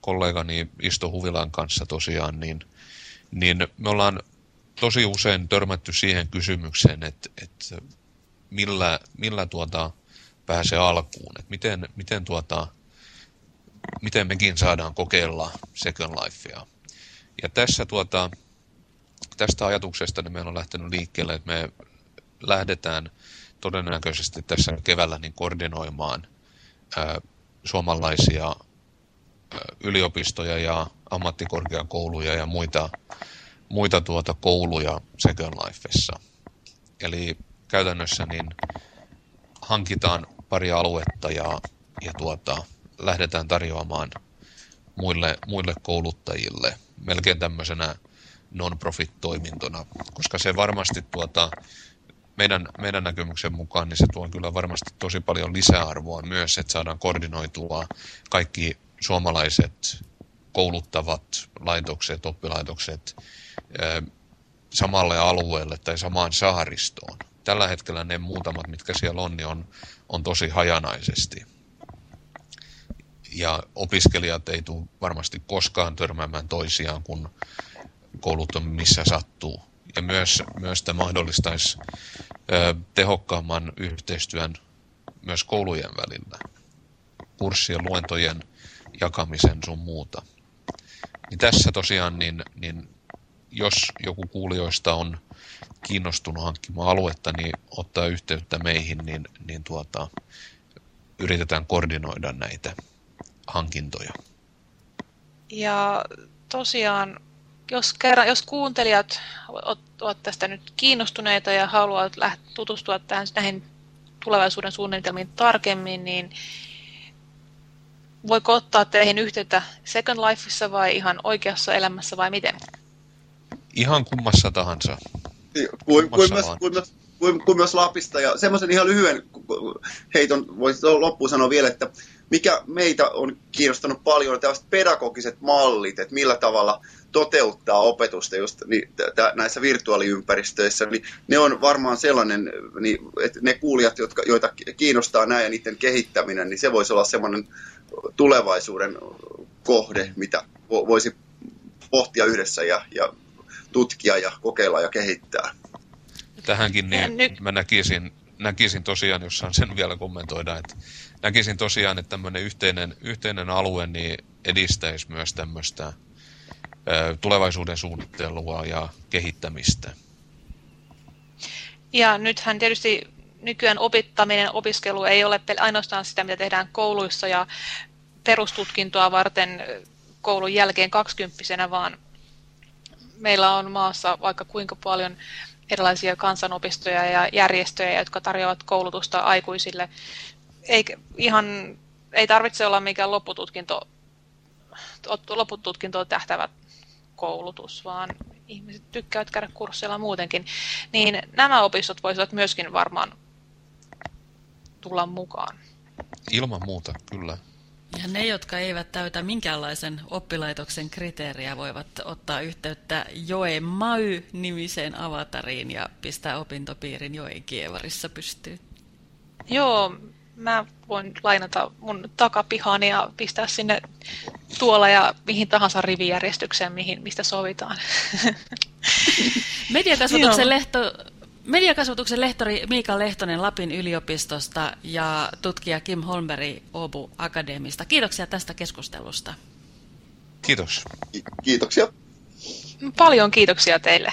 kollegani Isto Huvilan kanssa tosiaan, niin, niin me ollaan tosi usein törmätty siihen kysymykseen, että, että millä, millä tuota pääsee alkuun, että miten, miten, tuota, miten mekin saadaan kokeilla Second Lifea. Ja tässä tuota, tästä ajatuksesta niin meillä on lähtenyt liikkeelle, että me lähdetään todennäköisesti tässä keväällä niin koordinoimaan ää, suomalaisia ää, yliopistoja ja ammattikorkeakouluja ja muita, muita tuota kouluja Second Lifeissa. Eli käytännössä niin hankitaan pari aluetta ja, ja tuota, lähdetään tarjoamaan muille, muille kouluttajille melkein tämmöisenä non-profit-toimintona, koska se varmasti tuota, meidän, meidän näkemyksen mukaan niin se tuo kyllä varmasti tosi paljon lisäarvoa myös, että saadaan koordinoitua kaikki suomalaiset kouluttavat laitokset, oppilaitokset samalle alueelle tai samaan saaristoon tällä hetkellä ne muutamat, mitkä siellä on, niin on, on tosi hajanaisesti. Ja opiskelijat ei tule varmasti koskaan törmäämään toisiaan, kun koulut on missä sattuu. Ja myös, myös tämä mahdollistaisi tehokkaamman yhteistyön myös koulujen välillä. Kurssien, luentojen jakamisen sun muuta. Niin tässä tosiaan niin, niin jos joku kuulijoista on kiinnostunut hankkimaan aluetta, niin ottaa yhteyttä meihin, niin, niin tuota, yritetään koordinoida näitä hankintoja. Ja tosiaan, jos, kerran, jos kuuntelijat ovat tästä nyt kiinnostuneita ja haluavat tutustua tähän, näihin tulevaisuuden suunnitelmiin tarkemmin, niin voiko ottaa teihin yhteyttä Second Lifeissa vai ihan oikeassa elämässä vai miten? Ihan kummassa tahansa. Kuin, kuin, myös, kuin, myös, kuin, kuin myös Lapista. Ja semmoisen ihan lyhyen heiton voisi loppuun sanoa vielä, että mikä meitä on kiinnostanut paljon on tällaiset pedagogiset mallit, että millä tavalla toteuttaa opetusta just niin, näissä virtuaaliympäristöissä, niin ne on varmaan sellainen, niin, että ne kuulijat, jotka, joita kiinnostaa näin ja niiden kehittäminen, niin se voisi olla semmoinen tulevaisuuden kohde, mitä voisi pohtia yhdessä ja, ja tutkia ja kokeilla ja kehittää. Tähänkin niin mä näkisin, näkisin tosiaan, jos saan sen vielä kommentoida, että näkisin tosiaan, että tämmöinen yhteinen, yhteinen alue niin edistäisi myös tämmöistä tulevaisuuden suunnittelua ja kehittämistä. Ja nythän tietysti nykyään opittaminen, opiskelu ei ole ainoastaan sitä, mitä tehdään kouluissa ja perustutkintoa varten koulun jälkeen kaksikymppisenä, vaan meillä on maassa vaikka kuinka paljon erilaisia kansanopistoja ja järjestöjä, jotka tarjoavat koulutusta aikuisille. Ei, ihan, ei tarvitse olla mikään loppututkinto, loppututkintoon tähtävä koulutus, vaan ihmiset tykkäävät käydä kursseilla muutenkin. Niin nämä opistot voisivat myöskin varmaan tulla mukaan. Ilman muuta, kyllä. Ja ne, jotka eivät täytä minkäänlaisen oppilaitoksen kriteeriä, voivat ottaa yhteyttä Joe May-nimiseen avatariin ja pistää opintopiirin Joen kievarissa pystyyn. Joo, mä voin lainata mun takapihani ja pistää sinne tuolla ja mihin tahansa rivijärjestykseen, mihin, mistä sovitaan. Mediakasvatuksen lehto Mediakasvatuksen lehtori Miika Lehtonen Lapin yliopistosta ja tutkija Kim Holmberg Obu Akademista. Kiitoksia tästä keskustelusta. Kiitos. Ki kiitoksia. Paljon kiitoksia teille.